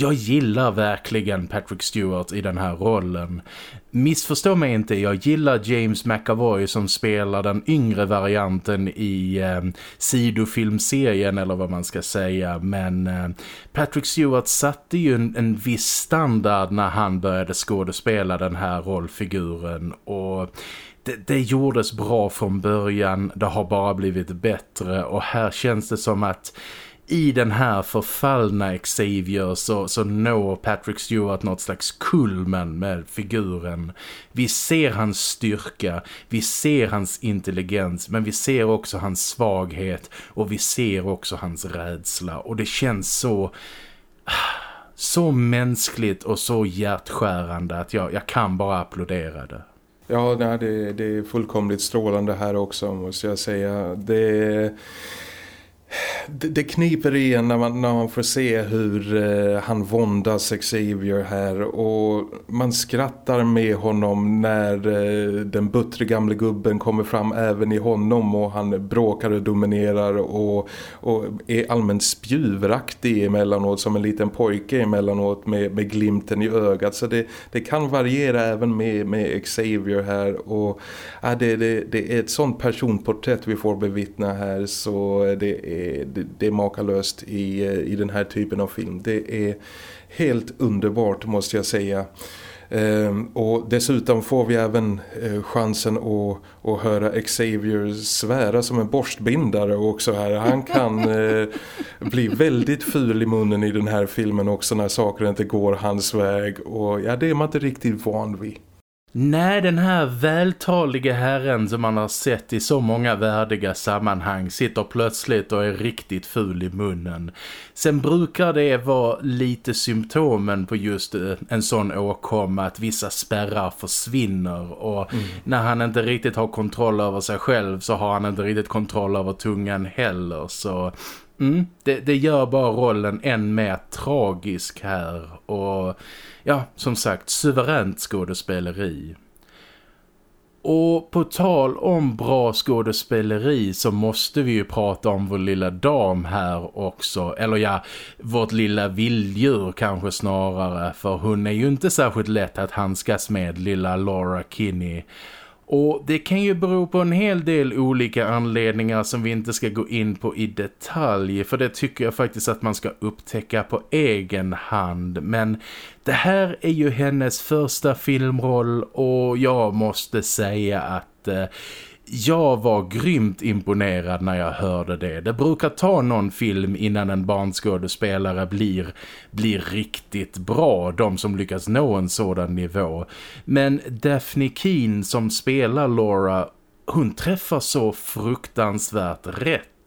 jag gillar verkligen Patrick Stewart i den här rollen. Missförstå mig inte, jag gillar James McAvoy som spelar den yngre varianten i eh, sidofilmserien eller vad man ska säga. Men eh, Patrick Stewart satte ju en, en viss standard när han började skådespela den här rollfiguren och det, det gjordes bra från början, det har bara blivit bättre och här känns det som att i den här förfallna Xavier så, så når Patrick Stewart något slags kulmen med figuren. Vi ser hans styrka, vi ser hans intelligens men vi ser också hans svaghet och vi ser också hans rädsla och det känns så så mänskligt och så hjärtskärande att jag, jag kan bara applådera det. Ja, nej, det, det är fullkomligt strålande här också måste jag säga. Det det, det kniper igen när man, när man får se hur eh, han våndas Xavier här och man skrattar med honom när eh, den buttre gamle gubben kommer fram även i honom och han bråkar och dominerar och, och är allmänt spjuveraktig emellanåt som en liten pojke emellanåt med, med glimten i ögat. Så det, det kan variera även med, med Xavier här och ja, det, det, det är ett sånt personporträtt vi får bevittna här så det är det, det är makalöst i, eh, i den här typen av film. Det är helt underbart måste jag säga. Um, och dessutom får vi även uh, chansen att, att höra Xavier svära som en borstbindare också här. Han kan uh, (laughs) bli väldigt ful i munnen i den här filmen också när saker inte går hans väg. Och ja, det är man inte riktigt van vid. Nej, den här vältaliga herren som man har sett i så många värdiga sammanhang sitter plötsligt och är riktigt ful i munnen. Sen brukar det vara lite symptomen på just eh, en sån åkomma att vissa spärrar försvinner och mm. när han inte riktigt har kontroll över sig själv så har han inte riktigt kontroll över tungan heller så Mm, det, det, gör bara rollen än mer tragisk här och ja, som sagt, suveränt skådespeleri. Och på tal om bra skådespeleri så måste vi ju prata om vår lilla dam här också. Eller ja, vårt lilla vilddjur kanske snarare. För hon är ju inte särskilt lätt att handskas med, lilla Laura Kinney. Och det kan ju bero på en hel del olika anledningar som vi inte ska gå in på i detalj. För det tycker jag faktiskt att man ska upptäcka på egen hand. Men det här är ju hennes första filmroll och jag måste säga att... Eh, jag var grymt imponerad när jag hörde det. Det brukar ta någon film innan en barnskådespelare blir, blir riktigt bra, de som lyckas nå en sådan nivå. Men Daphne Keen som spelar Laura, hon träffar så fruktansvärt rätt.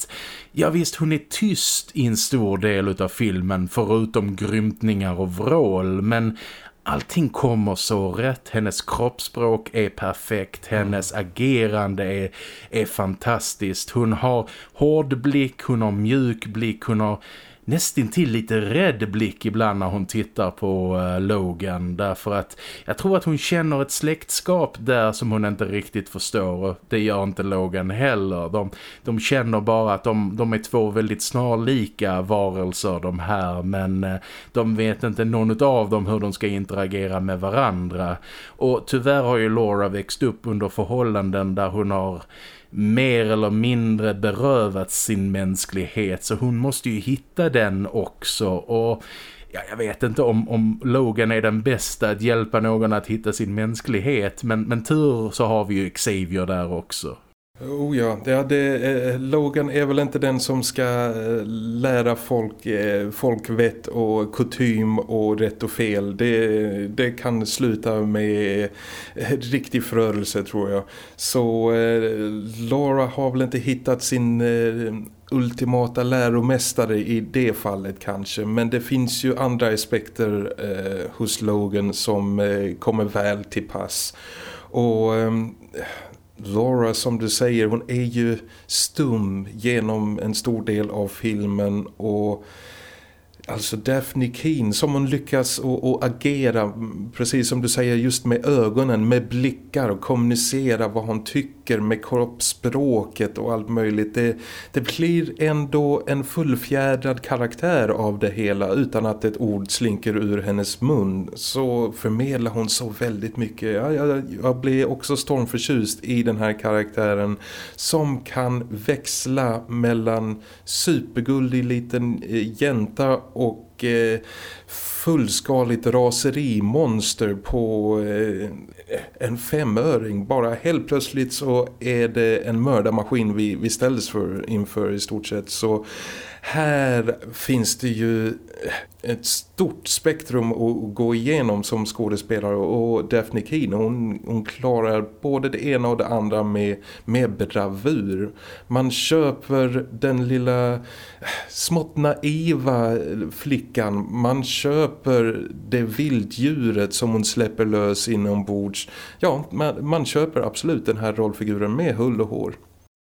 Ja visst, hon är tyst i en stor del av filmen förutom grymtningar och vrål, men allting kommer så rätt. Hennes kroppsspråk är perfekt. Hennes mm. agerande är, är fantastiskt. Hon har hård blick, hon har mjuk blick, hon har nästintill lite rädd blick ibland när hon tittar på uh, Logan. Därför att jag tror att hon känner ett släktskap där som hon inte riktigt förstår. Och det gör inte Logan heller. De, de känner bara att de, de är två väldigt snarlika varelser de här. Men uh, de vet inte någon av dem hur de ska interagera med varandra. Och tyvärr har ju Laura växt upp under förhållanden där hon har mer eller mindre berövat sin mänsklighet så hon måste ju hitta den också och ja, jag vet inte om, om Logan är den bästa att hjälpa någon att hitta sin mänsklighet men, men tur så har vi ju Xavier där också. Oh ja, ja det, eh, Logan är väl inte den som ska eh, lära folk eh, folkvett och kutym och rätt och fel. Det, det kan sluta med eh, riktig förörelse tror jag. Så eh, Laura har väl inte hittat sin eh, ultimata läromästare i det fallet kanske. Men det finns ju andra aspekter eh, hos Logan som eh, kommer väl till pass. Och ehm, Laura som du säger, hon är ju stum genom en stor del av filmen och Alltså Daphne Keen som hon lyckas att agera precis som du säger just med ögonen, med blickar och kommunicera vad hon tycker med kroppsspråket och allt möjligt. Det, det blir ändå en fullfjädrad karaktär av det hela utan att ett ord slinker ur hennes mun. Så förmedlar hon så väldigt mycket. Jag, jag, jag blir också stormförtjust i den här karaktären som kan växla mellan superguldig liten eh, jänta och eh, fullskaligt raserimonster på eh, en femöring. Bara helt plötsligt så är det en mördarmaskin vi, vi ställdes för inför i stort sett. Så här finns det ju ett stort spektrum att gå igenom som skådespelare och Daphne Keane hon, hon klarar både det ena och det andra med, med bravur. Man köper den lilla eh, smått naiva flickan, man köper det vilddjuret som hon släpper lös inombords. Ja, man, man köper absolut den här rollfiguren med hull och hår.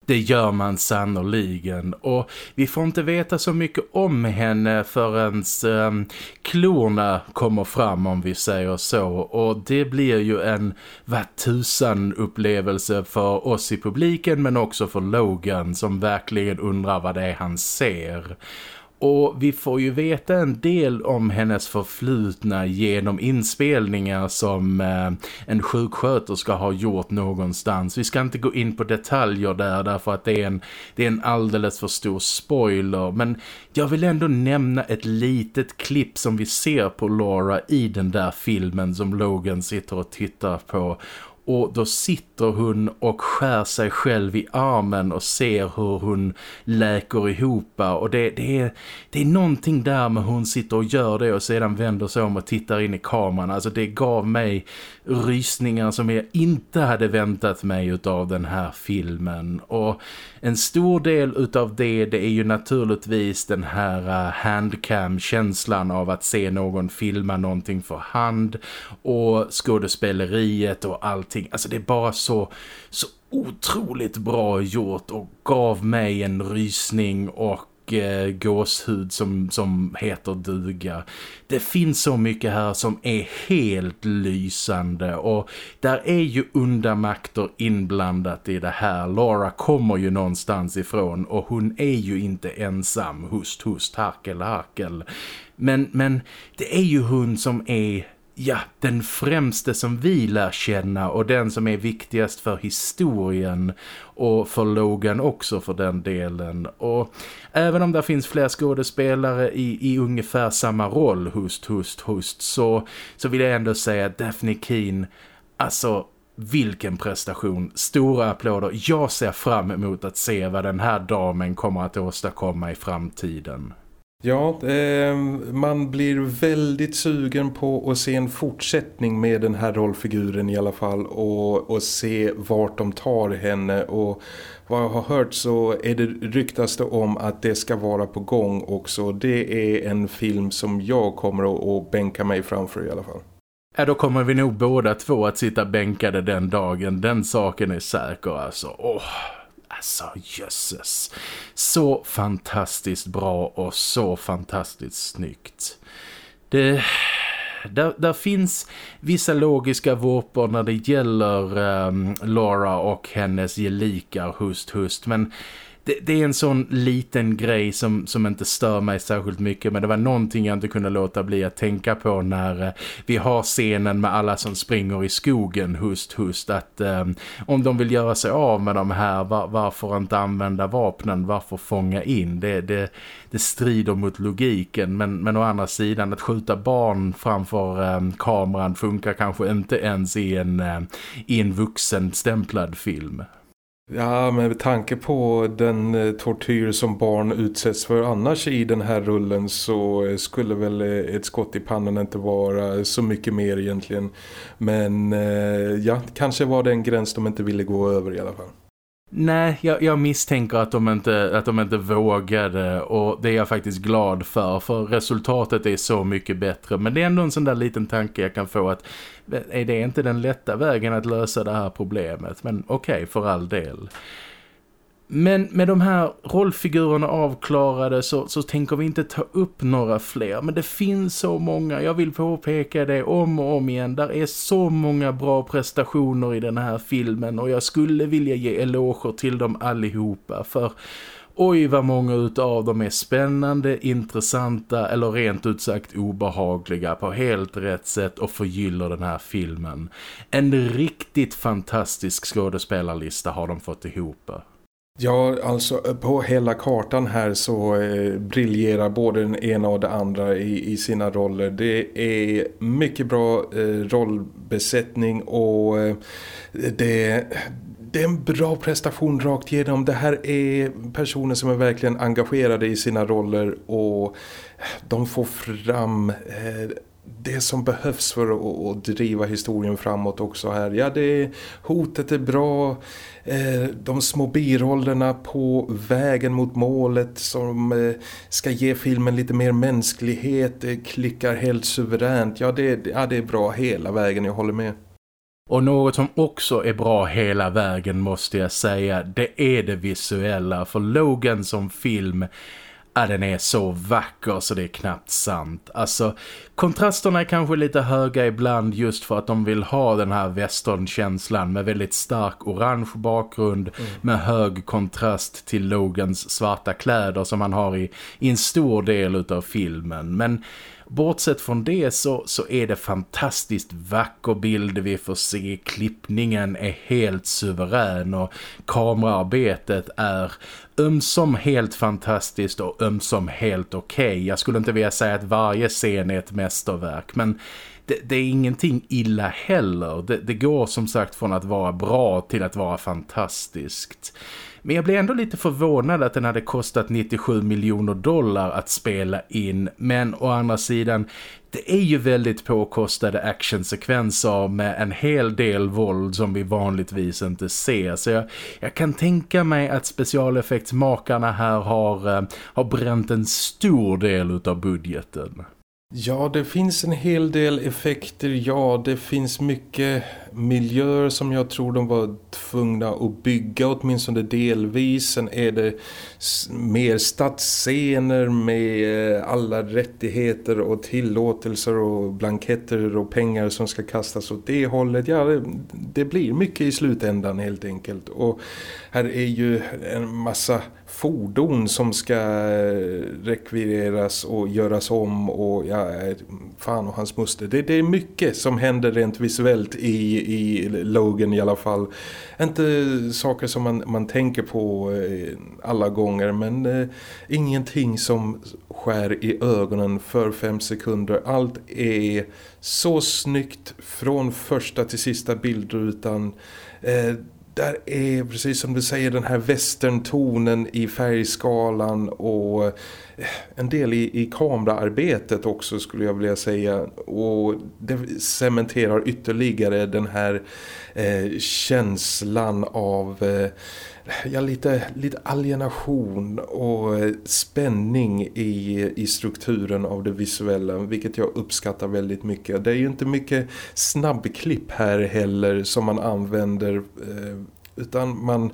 Det gör man sannoliken och vi får inte veta så mycket om henne förrän eh, klorna kommer fram om vi säger så och det blir ju en vad tusan upplevelse för oss i publiken men också för Logan som verkligen undrar vad det är han ser. Och vi får ju veta en del om hennes förflutna genom inspelningar som eh, en sjuksköterska har gjort någonstans. Vi ska inte gå in på detaljer där därför att det är en, det är en alldeles för stor spoiler. Men jag vill ändå nämna ett litet klipp som vi ser på Laura i den där filmen som Logan sitter och tittar på. Och då sitter hon och skär sig själv i armen och ser hur hon läker ihop. Och det, det, är, det är någonting där med hon sitter och gör det och sedan vänder sig om och tittar in i kameran. Alltså det gav mig rysningar som jag inte hade väntat mig av den här filmen. Och en stor del utav det, det är ju naturligtvis den här eh, handcam-känslan av att se någon filma någonting för hand och skådespeleriet och allt allting. Alltså det är bara så, så otroligt bra gjort och gav mig en rysning och eh, gåshud som, som heter duga. Det finns så mycket här som är helt lysande och där är ju undamakter inblandat i det här. Laura kommer ju någonstans ifrån och hon är ju inte ensam. Hust, hust, harkel, harkel. Men, men det är ju hon som är ja, den främste som vi lär känna och den som är viktigast för historien och för Logan också för den delen. Och även om det finns fler skådespelare i, i ungefär samma roll, host, host, host, så, så vill jag ändå säga att Daphne Keen, alltså vilken prestation, stora applåder. Jag ser fram emot att se vad den här damen kommer att åstadkomma i framtiden. Ja, eh, man blir väldigt sugen på att se en fortsättning med den här rollfiguren i alla fall och, och se vart de tar henne och vad jag har hört så är det ryktas det om att det ska vara på gång också. Det är en film som jag kommer att, att bänka mig framför i alla fall. Ja, då kommer vi nog båda två att sitta bänkade den dagen. Den saken är säker alltså. Åh... Alltså, jösses. Så fantastiskt bra och så fantastiskt snyggt. Det... Där, där finns vissa logiska våpor när det gäller um, Laura och hennes gelikar hust-hust. Men det, det, är en sån liten grej som, som inte stör mig särskilt mycket men det var någonting jag inte kunde låta bli att tänka på när eh, vi har scenen med alla som springer i skogen hust hust att eh, om de vill göra sig av med de här var, varför inte använda vapnen, varför fånga in det, det, det strider mot logiken men, men å andra sidan att skjuta barn framför eh, kameran funkar kanske inte ens i en, eh, i en vuxen stämplad film. Ja, men med tanke på den eh, tortyr som barn utsätts för annars i den här rullen så eh, skulle väl eh, ett skott i pannan inte vara så mycket mer egentligen. Men ja, kanske var det en gräns de inte ville gå över i alla fall. Nej, jag, jag, misstänker att de, inte, att de inte vågade och det är jag faktiskt glad för för resultatet är så mycket bättre. Men det är ändå en sån där liten tanke jag kan få att är det inte den lätta vägen att lösa det här problemet? Men okej, okay, för all del. Men med de här rollfigurerna avklarade så, så tänker vi inte ta upp några fler. Men det finns så många, jag vill påpeka det om och om igen. Där är så många bra prestationer i den här filmen och jag skulle vilja ge eloger till dem allihopa. För oj vad många utav dem är spännande, intressanta eller rent ut sagt obehagliga på helt rätt sätt och förgyller den här filmen. En riktigt fantastisk skådespelarlista har de fått ihop. Ja, alltså eh, på hela kartan här så eh, briljerar både den ena och den andra i, i sina roller. Det är mycket bra eh, rollbesättning och eh, det, det är en bra prestation rakt igenom. Det här är personer som är verkligen engagerade i sina roller och de får fram eh, det som behövs för att, att, driva historien framåt också här. Ja, det är, hotet är bra. Eh, de små birollerna på vägen mot målet som eh, ska ge filmen lite mer mänsklighet det klickar helt suveränt. Ja det, ja, det är bra hela vägen, jag håller med. Och något som också är bra hela vägen måste jag säga, det är det visuella. För Logan som film Ja, den är så vacker så det är knappt sant. Alltså, kontrasterna är kanske lite höga ibland just för att de vill ha den här westernkänslan med väldigt stark orange bakgrund mm. med hög kontrast till Logans svarta kläder som han har i, i en stor del av filmen. Men bortsett från det så, så är det fantastiskt vacker bild vi får se. Klippningen är helt suverän och kameraarbetet är ömsom helt fantastiskt och ömsom helt okej. Okay. Jag skulle inte vilja säga att varje scen är ett mästerverk men det, det är ingenting illa heller. Det, det går som sagt från att vara bra till att vara fantastiskt. Men jag blev ändå lite förvånad att den hade kostat 97 miljoner dollar att spela in. Men å andra sidan, det är ju väldigt påkostade actionsekvenser med en hel del våld som vi vanligtvis inte ser. Så jag, jag kan tänka mig att specialeffektsmakarna här har, eh, har bränt en stor del av budgeten. Ja, det finns en hel del effekter. Ja, det finns mycket miljöer som jag tror de var tvungna att bygga åtminstone delvis. Sen är det mer stadsscener med eh, alla rättigheter och tillåtelser och blanketter och pengar som ska kastas åt det hållet. Ja, det, det blir mycket i slutändan helt enkelt. Och här är ju en massa fordon som ska eh, rekvireras och göras om och ja, eh, fan och hans muster. Det, det är mycket som händer rent visuellt i, i Logan i alla fall. Inte saker som man, man tänker på eh, alla gånger men eh, ingenting som skär i ögonen för fem sekunder. Allt är så snyggt från första till sista bildrutan. Eh, där är precis som du säger den här västerntonen i färgskalan och eh, en del i, i kameraarbetet också skulle jag vilja säga. Och det cementerar ytterligare den här eh, känslan av eh, ja, lite, lite alienation och eh, spänning i, i strukturen av det visuella vilket jag uppskattar väldigt mycket. Det är ju inte mycket snabbklipp här heller som man använder eh, utan man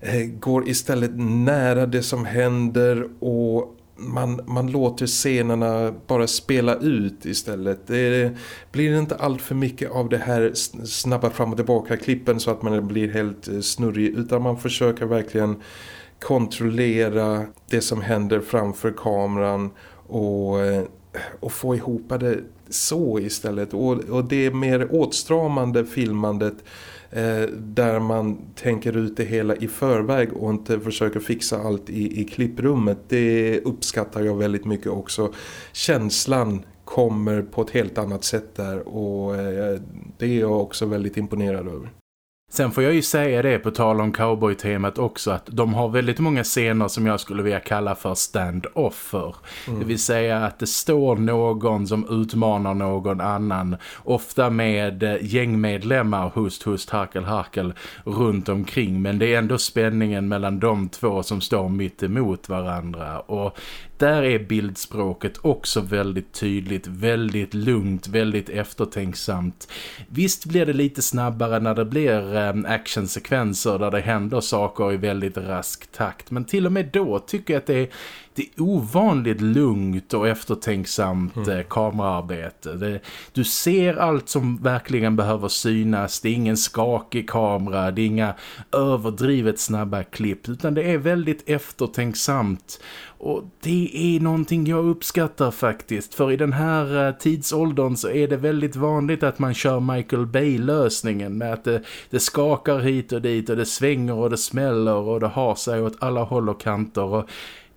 eh, går istället nära det som händer och man, man låter scenerna bara spela ut istället. Det blir inte allt för mycket av det här snabba fram och tillbaka klippen så att man blir helt eh, snurrig utan man försöker verkligen kontrollera det som händer framför kameran och, eh, och få ihop det så istället. Och, och det mer åtstramande filmandet Eh, där man tänker ut det hela i förväg och inte försöker fixa allt i, i klipprummet. Det uppskattar jag väldigt mycket också. Känslan kommer på ett helt annat sätt där och eh, det är jag också väldigt imponerad över. Sen får jag ju säga det på tal om cowboy-temat också att de har väldigt många scener som jag skulle vilja kalla för stand-offer. Mm. Det vill säga att det står någon som utmanar någon annan. Ofta med eh, gängmedlemmar, hust, hust, harkel, harkel runt omkring. Men det är ändå spänningen mellan de två som står mitt emot varandra. Och där är bildspråket också väldigt tydligt, väldigt lugnt, väldigt eftertänksamt. Visst blir det lite snabbare när det blir um, Ehm, actionsekvenser där det händer saker i väldigt rask takt. Men till och med då tycker jag att det är det är ovanligt lugnt och eftertänksamt mm. eh, kameraarbete. Det, du ser allt som verkligen behöver synas. Det är ingen skakig kamera, det är inga överdrivet snabba klipp utan det är väldigt eftertänksamt. Och det är någonting jag uppskattar faktiskt. För i den här uh, tidsåldern så är det väldigt vanligt att man kör Michael Bay-lösningen med att det, det, skakar hit och dit och det svänger och det smäller och det har sig åt alla håll och kanter. Och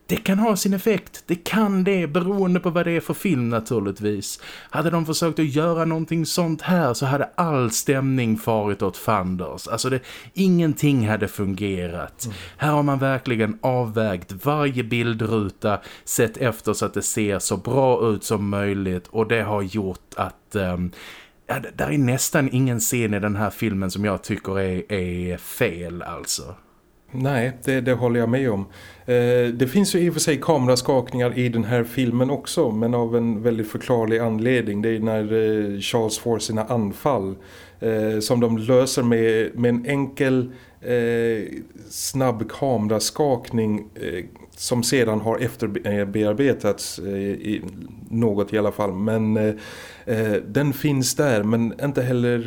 det kan ha sin effekt, det kan det beroende på vad det är för film naturligtvis. Hade de försökt att göra någonting sånt här så hade all stämning farit åt fanders. Alltså det, ingenting hade fungerat. Mm. Här har man verkligen avvägt varje bildruta sett efter så att det ser så bra ut som möjligt och det har gjort att... Um, ja, där är nästan ingen scen i den här filmen som jag tycker är, är fel alltså. Nej, det, det håller jag med om. Eh, det finns ju i och för sig kameraskakningar i den här filmen också men av en väldigt förklarlig anledning. Det är när eh, Charles får sina anfall eh, som de löser med, med en enkel eh, snabb kameraskakning eh, som sedan har efterbearbetats eh, eh, i något i alla fall. Men eh, Eh, den finns där men inte heller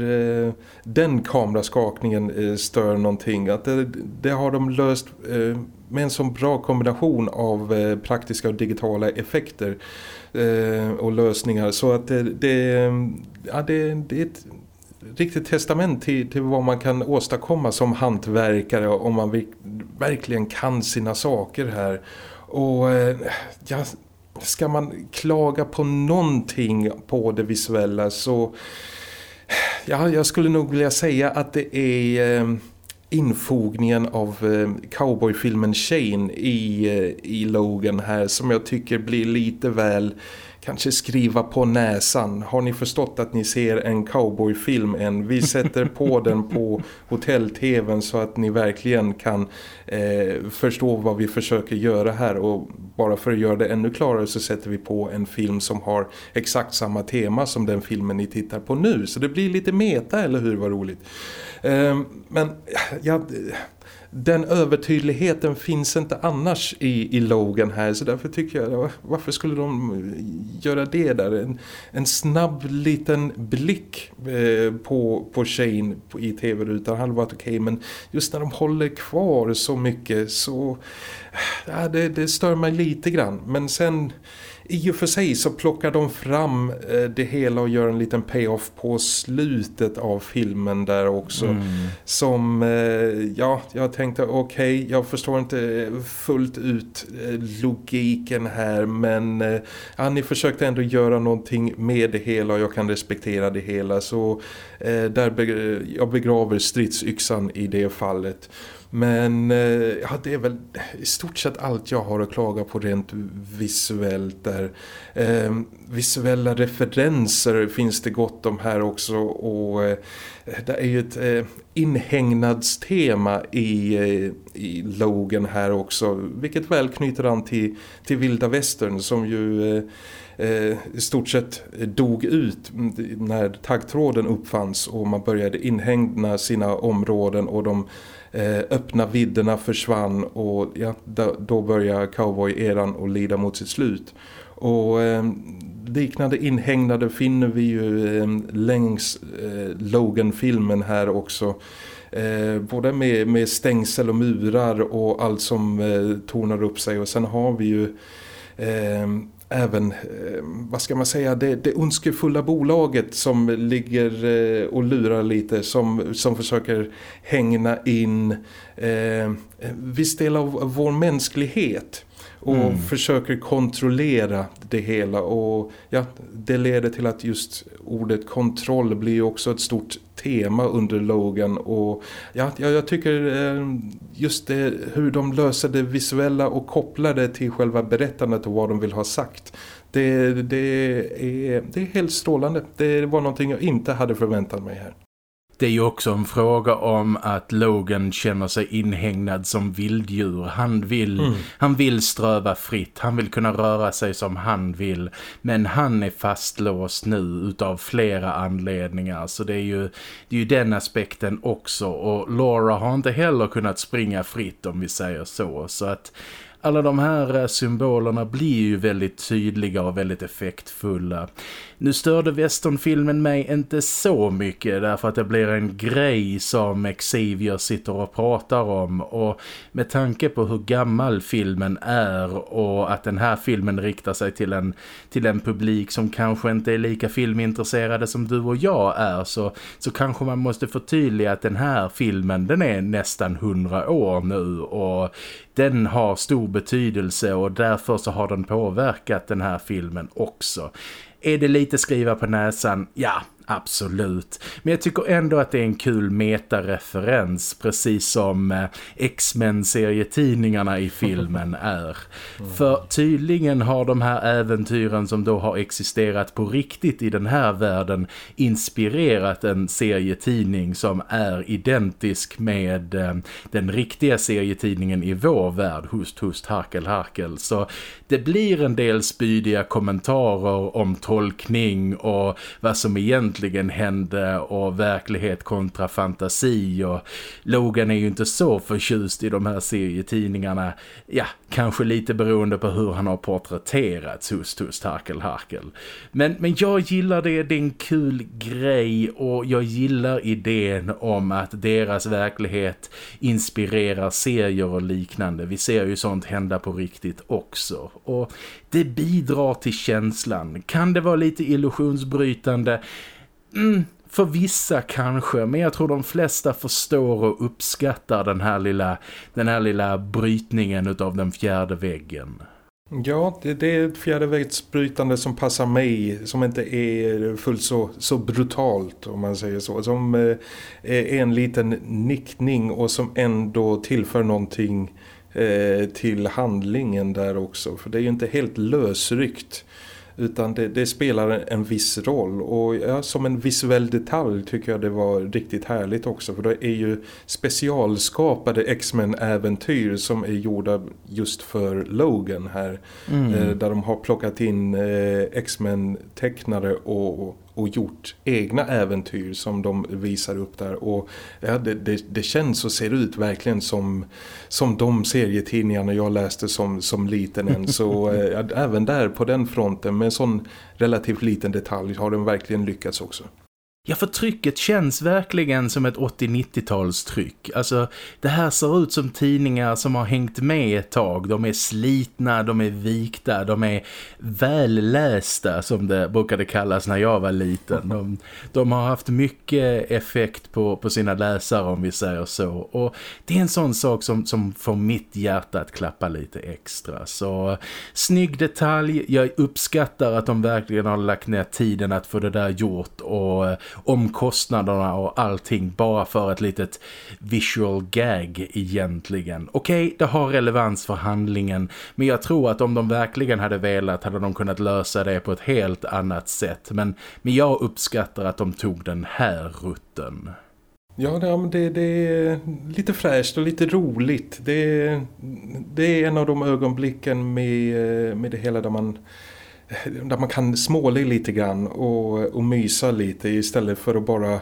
eh, den kameraskakningen eh, stör någonting. Att det, det har de löst eh, med en så bra kombination av eh, praktiska och digitala effekter eh, och lösningar så att det, det, ja, det, det är ett riktigt testament till, till vad man kan åstadkomma som hantverkare om man verkligen kan sina saker här. Och eh, ja, ska man klaga på någonting på det visuella så ja, jag skulle nog vilja säga att det är eh, infogningen av eh, cowboyfilmen Shane i, eh, i Logan här som jag tycker blir lite väl kanske skriva på näsan. Har ni förstått att ni ser en cowboyfilm än? Vi sätter på (laughs) den på hotell-tvn så att ni verkligen kan eh, förstå vad vi försöker göra här. Och bara för att göra det ännu klarare så sätter vi på en film som har exakt samma tema som den filmen ni tittar på nu. Så det blir lite meta, eller hur? Vad roligt. Eh, men ja den övertydligheten finns inte annars i, i Logan här så därför tycker jag, varför skulle de eh, göra det där? En, en snabb liten blick eh, på, på Shane i tv-rutan hade varit okej okay, men just när de håller kvar så mycket så ja, det, det stör mig lite grann men sen i och för sig så plockar de fram eh, det hela och gör en liten payoff på slutet av filmen där också. Mm. Som, eh, ja, jag tänkte okej, okay, jag förstår inte fullt ut eh, logiken här men ja, ni försökte ändå göra någonting med det hela och jag kan respektera det hela så där jag begraver stridsyxan i det fallet. Men eh, ja, det är väl i stort sett allt jag har att klaga på rent visuellt där. Eh, visuella referenser finns det gott om här också och eh, det är ju ett eh, inhägnadstema i, eh, i Logan här också. Vilket väl knyter an till, till vilda västern som ju... Eh, eh i stort sett dog ut när taggtråden uppfanns och man började inhägna sina områden och de Eh, öppna vidderna försvann och ja, då börjar cowboy-eran att lida mot sitt slut. Och eh, liknande inhägnade finner vi ju eh, längs eh, Logan-filmen här också. Eh, både med, med stängsel och murar och allt som eh, tornar upp sig och sen har vi ju eh, även, eh, vad ska man säga, det, det ondskefulla bolaget som ligger eh, och lurar lite, som, som försöker hängna in eh, viss del av vår mänsklighet och mm. försöker kontrollera det hela och ja, det leder till att just ordet kontroll blir också ett stort tema under Logan och ja, jag tycker eh, just det, hur de löser det visuella och kopplar det till själva berättandet och vad de vill ha sagt det, det, är, det är helt strålande. Det var någonting jag inte hade förväntat mig här. Det är ju också en fråga om att Logan känner sig inhägnad som vilddjur. Han vill, mm. han vill ströva fritt, han vill kunna röra sig som han vill. Men han är fastlåst nu utav flera anledningar. Så det är ju, det är ju den aspekten också. Och Laura har inte heller kunnat springa fritt om vi säger så. Så att alla de här eh, symbolerna blir ju väldigt tydliga och väldigt effektfulla. Nu störde westernfilmen mig inte så mycket därför att det blir en grej som Xavier sitter och pratar om och med tanke på hur gammal filmen är och att den här filmen riktar sig till en, till en publik som kanske inte är lika filmintresserade som du och jag är så, så kanske man måste förtydliga att den här filmen den är nästan hundra år nu och den har stor betydelse och därför så har den påverkat den här filmen också. Är det lite skriva på näsan? Ja, Absolut. Men jag tycker ändå att det är en kul metareferens precis som eh, X-Men-serietidningarna i filmen (laughs) är. Mm. För tydligen har de här äventyren som då har existerat på riktigt i den här världen inspirerat en serietidning som är identisk med eh, den riktiga serietidningen i vår värld, Hust, Hust, Harkel, Harkel. Så det blir en del spydiga kommentarer om tolkning och vad som egentligen egentligen hände och verklighet kontra fantasi och Logan är ju inte så förtjust i de här serietidningarna ja, kanske lite beroende på hur han har porträtterats hos Tust, Harkel Harkel. Men, men jag gillar det, det är en kul grej och jag gillar idén om att deras verklighet inspirerar serier och liknande. Vi ser ju sånt hända på riktigt också och det bidrar till känslan. Kan det vara lite illusionsbrytande? Mm, för vissa kanske, men jag tror de flesta förstår och uppskattar den här lilla, den här lilla brytningen av den fjärde väggen. Ja, det, det är ett fjärdeväggsbrytande som passar mig, som inte är fullt så, så brutalt om man säger så. Som eh, är en liten nickning och som ändå tillför någonting eh, till handlingen där också. För det är ju inte helt lösryckt utan det, det, spelar en viss roll. Och ja, som en visuell detalj tycker jag det var riktigt härligt också. För det är ju specialskapade X-Men-äventyr som är gjorda just för Logan här. Mm. eh, där de har plockat in eh, X-Men-tecknare och och gjort egna äventyr som de visar upp där och ja, det, det, det, känns och ser ut verkligen som, som de serietidningarna jag läste som, som liten än så (laughs) ja, även där på den fronten med en sån relativt liten detalj har den verkligen lyckats också. Ja, för trycket känns verkligen som ett 80-90-talstryck. Alltså, det här ser ut som tidningar som har hängt med ett tag. De är slitna, de är vikta, de är vällästa som det brukade kallas när jag var liten. De, de har haft mycket effekt på, på sina läsare om vi säger så. Och det är en sån sak som, som får mitt hjärta att klappa lite extra. Så snygg detalj, jag uppskattar att de verkligen har lagt ner tiden att få det där gjort och om kostnaderna och allting bara för ett litet visual gag egentligen. Okej, okay, det har relevans för handlingen men jag tror att om de verkligen hade velat hade de kunnat lösa det på ett helt annat sätt. Men, men jag uppskattar att de tog den här rutten. Ja, det, det är lite fräscht och lite roligt. Det, det är en av de ögonblicken med, eh, med det hela där man där man kan småle lite grann och, och mysa lite istället för att bara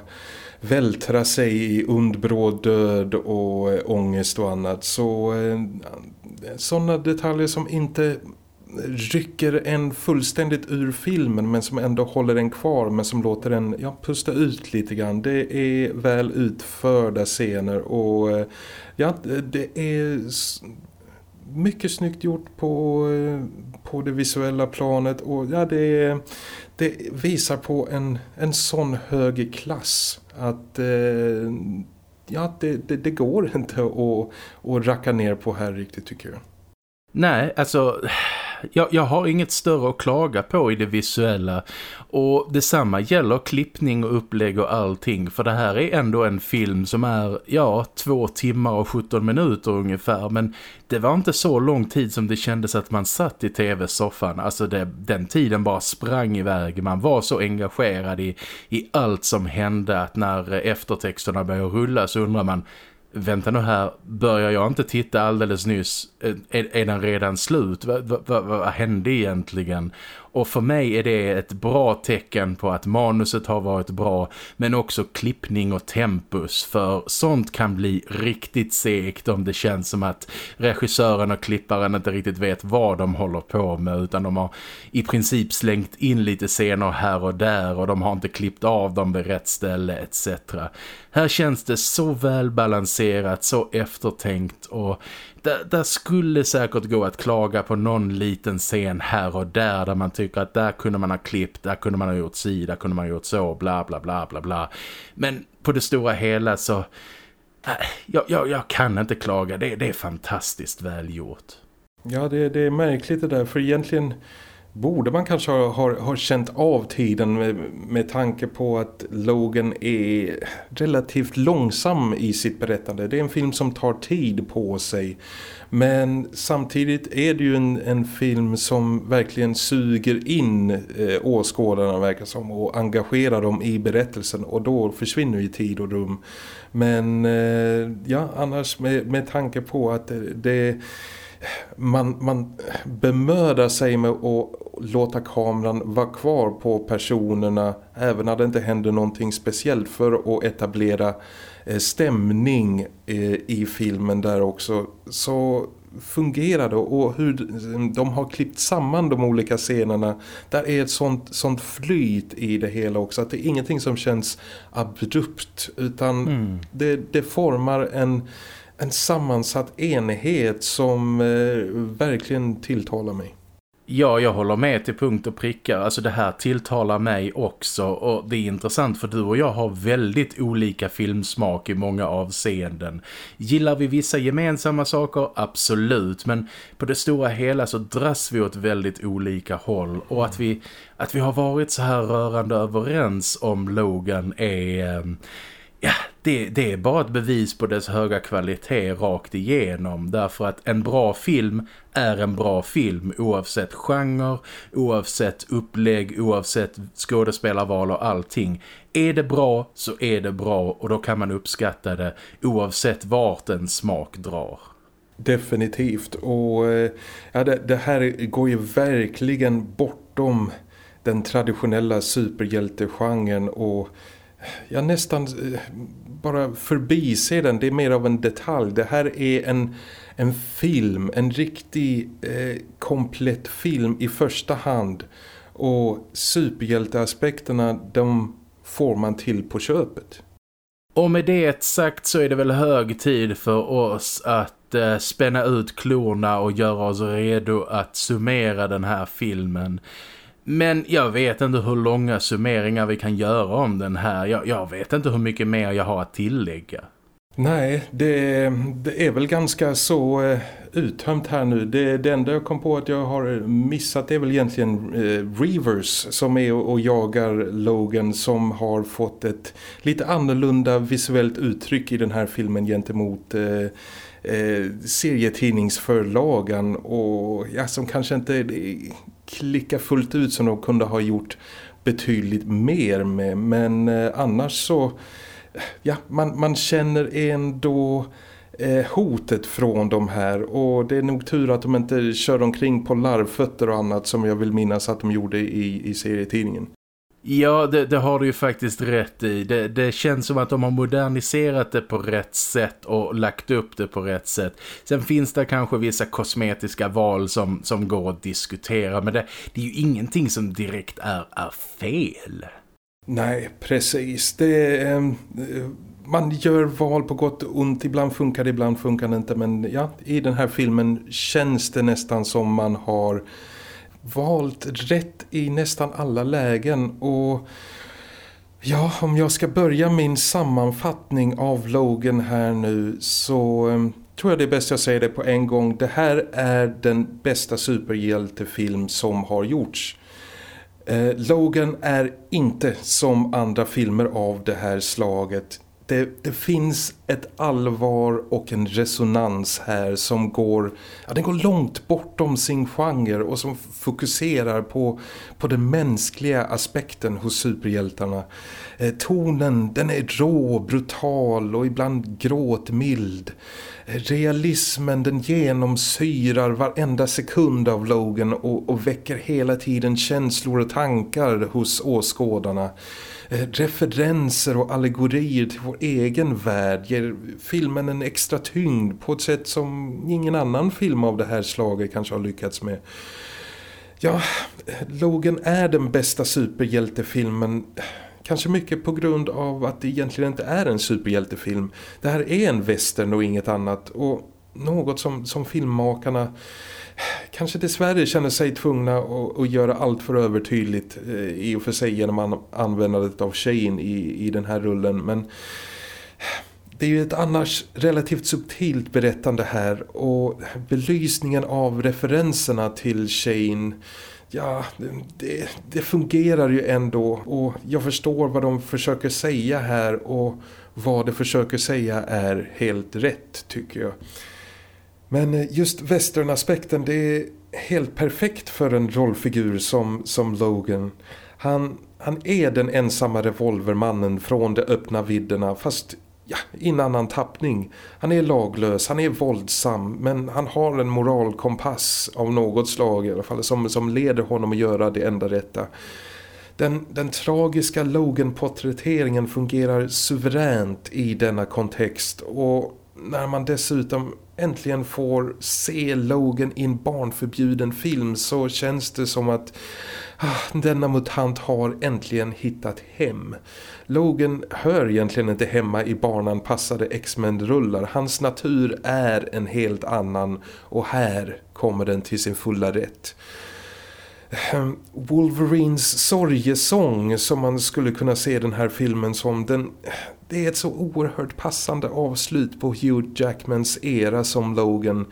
vältra sig i undbråd död och eh, ångest och annat. Så eh, sådana detaljer som inte rycker en fullständigt ur filmen men som ändå håller den kvar men som låter den ja, pusta ut lite grann. Det är väl utförda scener och eh, ja, det är mycket snyggt gjort på, på det visuella planet och ja, det, det visar på en, en sån hög klass att eh, ja, det, det, det, går inte att, att racka ner på här riktigt tycker jag. Nej, alltså jag, jag har inget större att klaga på i det visuella och detsamma gäller klippning och upplägg och allting för det här är ändå en film som är, ja, två timmar och 17 minuter ungefär men det var inte så lång tid som det kändes att man satt i tv-soffan. Alltså det, den tiden bara sprang iväg. Man var så engagerad i, i allt som hände att när eftertexterna började rulla så undrar man vänta nu här, börjar jag inte titta alldeles nyss? Eh, är, är den redan slut? Vad, va, va, vad hände egentligen? Och för mig är det ett bra tecken på att manuset har varit bra men också klippning och tempus för sånt kan bli riktigt segt om det känns som att regissören och klipparen inte riktigt vet vad de håller på med utan de har i princip slängt in lite scener här och där och de har inte klippt av dem vid rätt ställe etc. Här känns det så välbalanserat, så eftertänkt och där, där, skulle säkert gå att klaga på någon liten scen här och där där man tycker att där kunde man ha klippt, där kunde man ha gjort si, där kunde man ha gjort så, bla bla bla bla bla. Men på det stora hela så, äh, jag, jag, jag kan inte klaga, det, det är fantastiskt välgjort. Ja, det, det är märkligt det där, för egentligen borde man kanske ha, ha, ha känt av tiden med, med tanke på att Logan är relativt långsam i sitt berättande. Det är en film som tar tid på sig. Men samtidigt är det ju en, en film som verkligen suger in eh, åskådarna verkar som och engagerar dem i berättelsen och då försvinner ju tid och rum. Men eh, ja, annars med, med tanke på att det, det man, man bemödar sig med att låta kameran vara kvar på personerna även när det inte händer någonting speciellt för att etablera eh, stämning eh, i filmen där också så fungerar det och hur de har klippt samman de olika scenerna där är ett sånt, sånt flyt i det hela också att det är ingenting som känns abrupt utan mm. det, det formar en en sammansatt enhet som eh, verkligen tilltalar mig. Ja, jag håller med till punkt och prickar. Alltså det här tilltalar mig också och det är intressant för du och jag har väldigt olika filmsmak i många avseenden. Gillar vi vissa gemensamma saker? Absolut, men på det stora hela så dras vi åt väldigt olika håll och att vi, att vi har varit så här rörande överens om Logan är... Ehm, Ja, det, det, är bara ett bevis på dess höga kvalitet rakt igenom. Därför att en bra film är en bra film oavsett genre, oavsett upplägg, oavsett skådespelarval och allting. Är det bra så är det bra och då kan man uppskatta det oavsett vart en smak drar. Definitivt och eh, ja, det, det här går ju verkligen bortom den traditionella superhjältegenren och jag nästan eh, bara förbiser den. Det är mer av en detalj. Det här är en, en film, en riktig eh, komplett film i första hand. Och superhjälteaspekterna de får man till på köpet. Och med det sagt så är det väl hög tid för oss att eh, spänna ut klorna och göra oss redo att summera den här filmen. Men jag vet inte hur långa summeringar vi kan göra om den här. Jag, jag vet inte hur mycket mer jag har att tillägga. Nej, det, det är väl ganska så uh, uttömt här nu. Det, det enda jag kom på att jag har eh, missat är väl egentligen uh, Reavers som är och, och, jagar Logan som har fått ett lite annorlunda visuellt uttryck i den här filmen gentemot... Uh, eh, serietidningsförlagan och ja, som kanske inte klicka fullt ut som de kunde ha gjort betydligt mer med. Men eh, annars så, ja, man, man känner ändå eh, hotet från de här och det är nog tur att de inte kör omkring på larvfötter och annat som jag vill minnas att de gjorde i, i serietidningen. Ja, det, det, har du ju faktiskt rätt i. Det, det, känns som att de har moderniserat det på rätt sätt och lagt upp det på rätt sätt. Sen finns det kanske vissa kosmetiska val som, som går att diskutera, men det, det är ju ingenting som direkt är, är fel. Nej, precis. Det eh, man gör val på gott och ont. Ibland funkar det, ibland funkar det inte. Men ja, i den här filmen känns det nästan som man har valt rätt i nästan alla lägen och ja, om jag ska börja min sammanfattning av Logan här nu så ehm, tror jag det är bäst jag säger det på en gång. Det här är den bästa superhjältefilm som har gjorts. Eh, Logan är inte som andra filmer av det här slaget. Det, det, finns ett allvar och en resonans här som går, ja, den går långt bortom sin genre och som fokuserar på, på den mänskliga aspekten hos superhjältarna. Eh, tonen den är rå, brutal och ibland gråtmild. Eh, realismen den genomsyrar varenda sekund av Logan och, och väcker hela tiden känslor och tankar hos åskådarna. Eh, referenser och allegorier till vår egen värld ger filmen en extra tyngd på ett sätt som ingen annan film av det här slaget kanske har lyckats med. Ja, Logan är den bästa superhjältefilmen Kanske mycket på grund av att det egentligen inte är en superhjältefilm. Det här är en western och inget annat. Och något som, som filmmakarna kanske dessvärre känner sig tvungna att, att göra allt för övertydligt eh, i och för sig genom an, användandet av Shane i, i den här rullen. Men det är ju ett annars relativt subtilt berättande här och belysningen av referenserna till Shane ja, det, det, fungerar ju ändå och jag förstår vad de försöker säga här och vad de försöker säga är helt rätt tycker jag. Men eh, just västernaspekten det är helt perfekt för en rollfigur som, som Logan. Han, han är den ensamma revolvermannen från de öppna vidderna fast ja, i en annan tappning. Han är laglös, han är våldsam men han har en moralkompass av något slag i alla fall som, som leder honom att göra det enda rätta. Den, den tragiska Logan-porträtteringen fungerar suveränt i denna kontext och när man dessutom äntligen får se Logan i en barnförbjuden film så känns det som att ah, denna mutant har äntligen hittat hem. Logan hör egentligen inte hemma i barnanpassade X-Men-rullar. Hans natur är en helt annan och här kommer den till sin fulla rätt. Ehm, Wolverines sorgesång som man skulle kunna se den här filmen som den, det är ett så oerhört passande avslut på Hugh Jackmans era som Logan.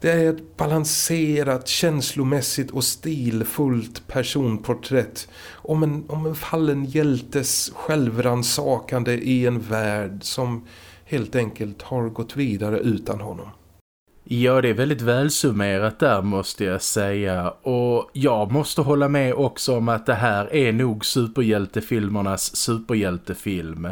Det är ett balanserat, känslomässigt och stilfullt personporträtt om en, om en fallen hjältes självransakande i en värld som helt enkelt har gått vidare utan honom. Ja, det är väldigt välsummerat där måste jag säga. Och jag måste hålla med också om att det här är nog superhjältefilmernas superhjältefilm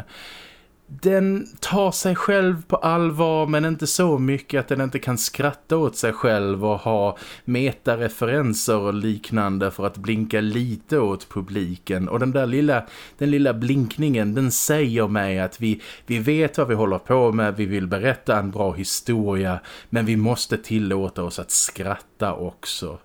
den tar sig själv på allvar men inte så mycket att den inte kan skratta åt sig själv och ha metareferenser och liknande för att blinka lite åt publiken. Och den där lilla, den lilla blinkningen den säger mig att vi, vi vet vad vi håller på med, vi vill berätta en bra historia men vi måste tillåta oss att skratta också.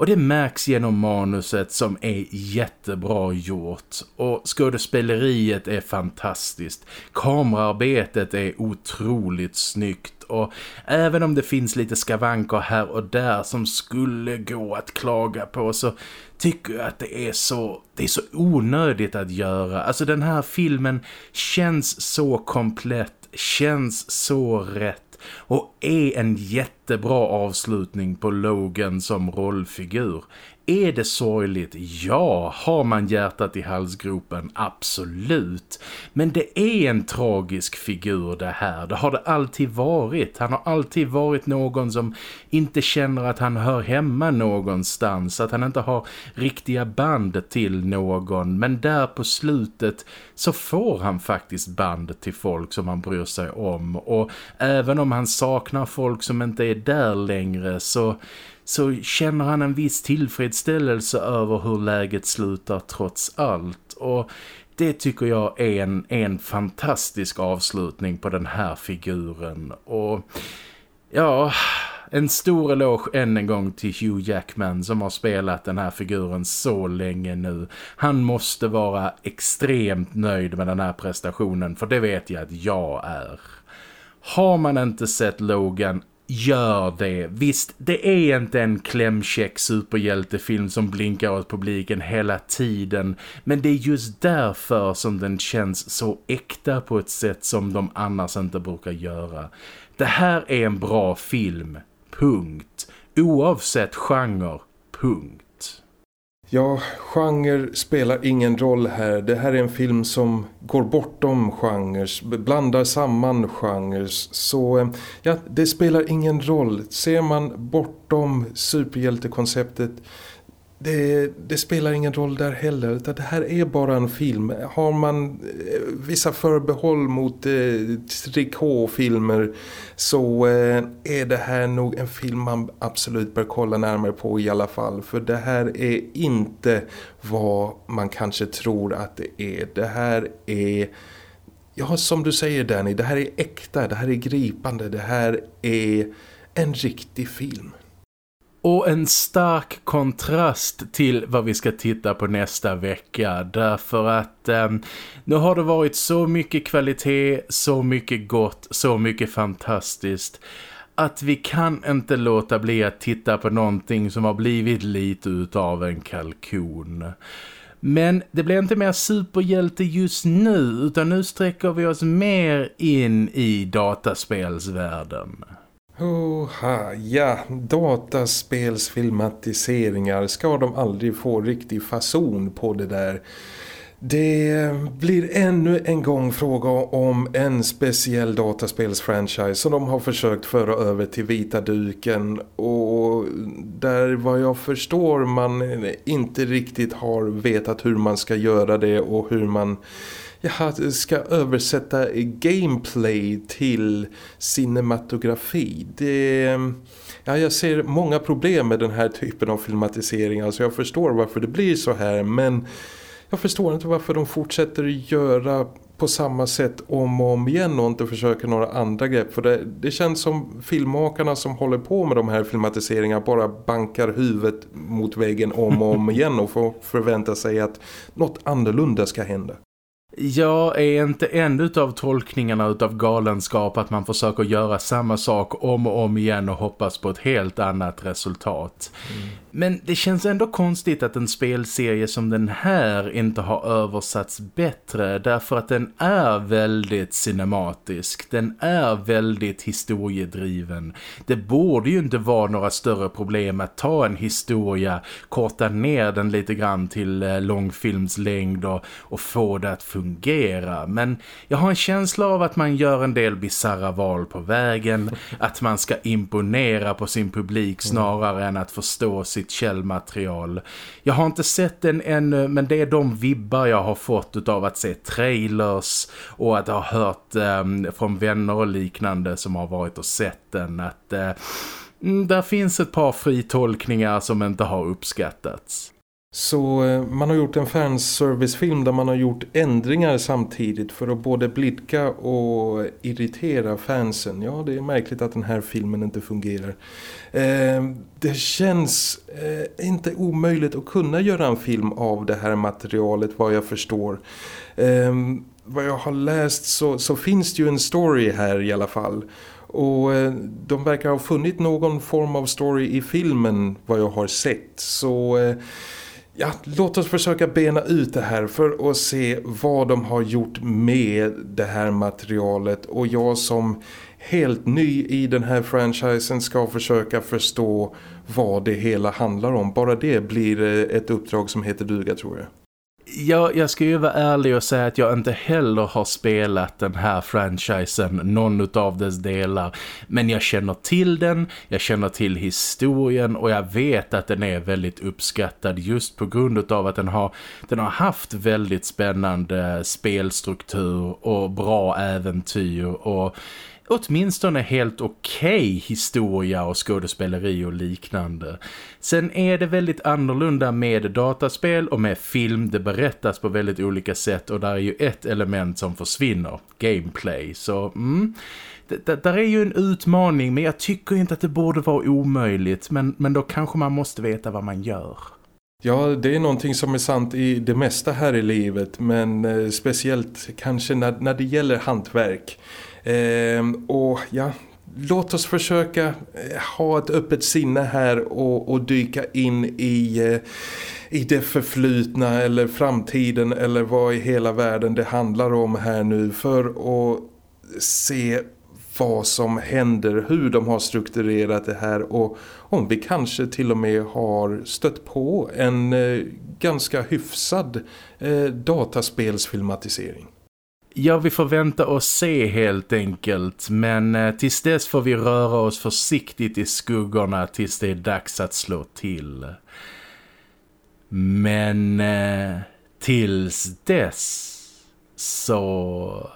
Och det märks genom manuset som är jättebra gjort. Och skådespeleriet är fantastiskt. Kamerarbetet är otroligt snyggt. Och även om det finns lite skavanker här och där som skulle gå att klaga på så tycker jag att det är så det är så onödigt att göra. Alltså den här filmen känns så komplett, känns så rätt och är en jättebra avslutning på Logan som rollfigur. Är det sorgligt? Ja. Har man hjärtat i halsgropen? Absolut. Men det är en tragisk figur det här. Det har det alltid varit. Han har alltid varit någon som inte känner att han hör hemma någonstans. Att han inte har riktiga band till någon. Men där på slutet så får han faktiskt band till folk som han bryr sig om. Och även om han saknar folk som inte är där längre så så känner han en viss tillfredsställelse över hur läget slutar trots allt. Och det tycker jag är en, en fantastisk avslutning på den här figuren. Och ja, en stor eloge än en gång till Hugh Jackman som har spelat den här figuren så länge nu. Han måste vara extremt nöjd med den här prestationen för det vet jag att jag är. Har man inte sett Logan gör det. Visst, det är inte en klämkäck superhjältefilm som blinkar åt publiken hela tiden. Men det är just därför som den känns så äkta på ett sätt som de annars inte brukar göra. Det här är en bra film. Punkt. Oavsett genre. Punkt. Ja, genre spelar ingen roll här. Det här är en film som går bortom genres, blandar samman genres. Så eh, ja, det spelar ingen roll. Ser man bortom superhjältekonceptet det, det, spelar ingen roll där heller. Det här är bara en film. Har man eh, vissa förbehåll mot eh, trikåfilmer så eh, är det här nog en film man absolut bör kolla närmare på i alla fall. För det här är inte vad man kanske tror att det är. Det här är... Ja, som du säger Danny, det här är äkta, det här är gripande, det här är en riktig film. Och en stark kontrast till vad vi ska titta på nästa vecka. Därför att eh, nu har det varit så mycket kvalitet, så mycket gott, så mycket fantastiskt. Att vi kan inte låta bli att titta på någonting som har blivit lite utav en kalkon. Men det blir inte mer superhjälte just nu utan nu sträcker vi oss mer in i dataspelsvärlden. Oha, ja, dataspelsfilmatiseringar ska de aldrig få riktig fason på det där. Det blir ännu en gång fråga om en speciell dataspelsfranchise som de har försökt föra över till vita duken och där vad jag förstår man inte riktigt har vetat hur man ska göra det och hur man jag ska översätta gameplay till cinematografi. Det, ja, jag ser många problem med den här typen av filmatisering. Alltså jag förstår varför det blir så här men jag förstår inte varför de fortsätter göra på samma sätt om och om igen och inte försöker några andra grepp. För det, det känns som filmmakarna som håller på med de här filmatiseringarna bara bankar huvudet mot väggen om och om (laughs) igen och får förvänta sig att något annorlunda ska hända. Jag är inte en av tolkningarna utav galenskap att man försöker göra samma sak om och om igen och hoppas på ett helt annat resultat. Mm. Men det känns ändå konstigt att en spelserie som den här inte har översatts bättre därför att den är väldigt cinematisk. Den är väldigt historiedriven. Det borde ju inte vara några större problem att ta en historia, korta ner den lite grann till eh, långfilmslängd och, och få det att fungera. Men jag har en känsla av att man gör en del bizarra val på vägen, att man ska imponera på sin publik snarare än att förstå sin sitt källmaterial. Jag har inte sett den ännu men det är de vibbar jag har fått av att se trailers och att ha hört eh, från vänner och liknande som har varit och sett den att eh, mm, där finns ett par fritolkningar som inte har uppskattats. Så eh, man har gjort en fanservicefilm där man har gjort ändringar samtidigt för att både blidka och irritera fansen. Ja, det är märkligt att den här filmen inte fungerar. Eh, det känns eh, inte omöjligt att kunna göra en film av det här materialet vad jag förstår. Eh, vad jag har läst så, så finns det ju en story här i alla fall. Och eh, de verkar ha funnit någon form av story i filmen vad jag har sett. Så eh, ja, låt oss försöka bena ut det här för att se vad de har gjort med det här materialet och jag som helt ny i den här franchisen ska försöka förstå vad det hela handlar om. Bara det blir eh, ett uppdrag som heter duga tror jag jag, jag ska ju vara ärlig och säga att jag inte heller har spelat den här franchisen, någon av dess delar. Men jag känner till den, jag känner till historien och jag vet att den är väldigt uppskattad just på grund av att den har, den har haft väldigt spännande spelstruktur och bra äventyr och åtminstone helt okej okay historia och skådespeleri och liknande. Sen är det väldigt annorlunda med dataspel och med film. Det berättas på väldigt olika sätt och där är ju ett element som försvinner. Gameplay. Så mm, det, där är ju en utmaning men jag tycker inte att det borde vara omöjligt. Men, men då kanske man måste veta vad man gör. Ja, det är någonting som är sant i det mesta här i livet men eh, speciellt kanske när, när det gäller hantverk. Eh, och ja, låt oss försöka eh, ha ett öppet sinne här och, och dyka in i, eh, i det förflutna eller framtiden eller vad i hela världen det handlar om här nu för att se vad som händer, hur de har strukturerat det här och om vi kanske till och med har stött på en eh, ganska hyfsad eh, dataspelsfilmatisering. Ja, vi får vänta och se helt enkelt. Men eh, tills dess får vi röra oss försiktigt i skuggorna tills det är dags att slå till. Men eh, tills dess så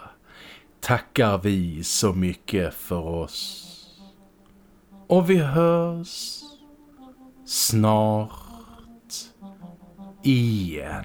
tackar vi så mycket för oss. Och vi hörs snart igen.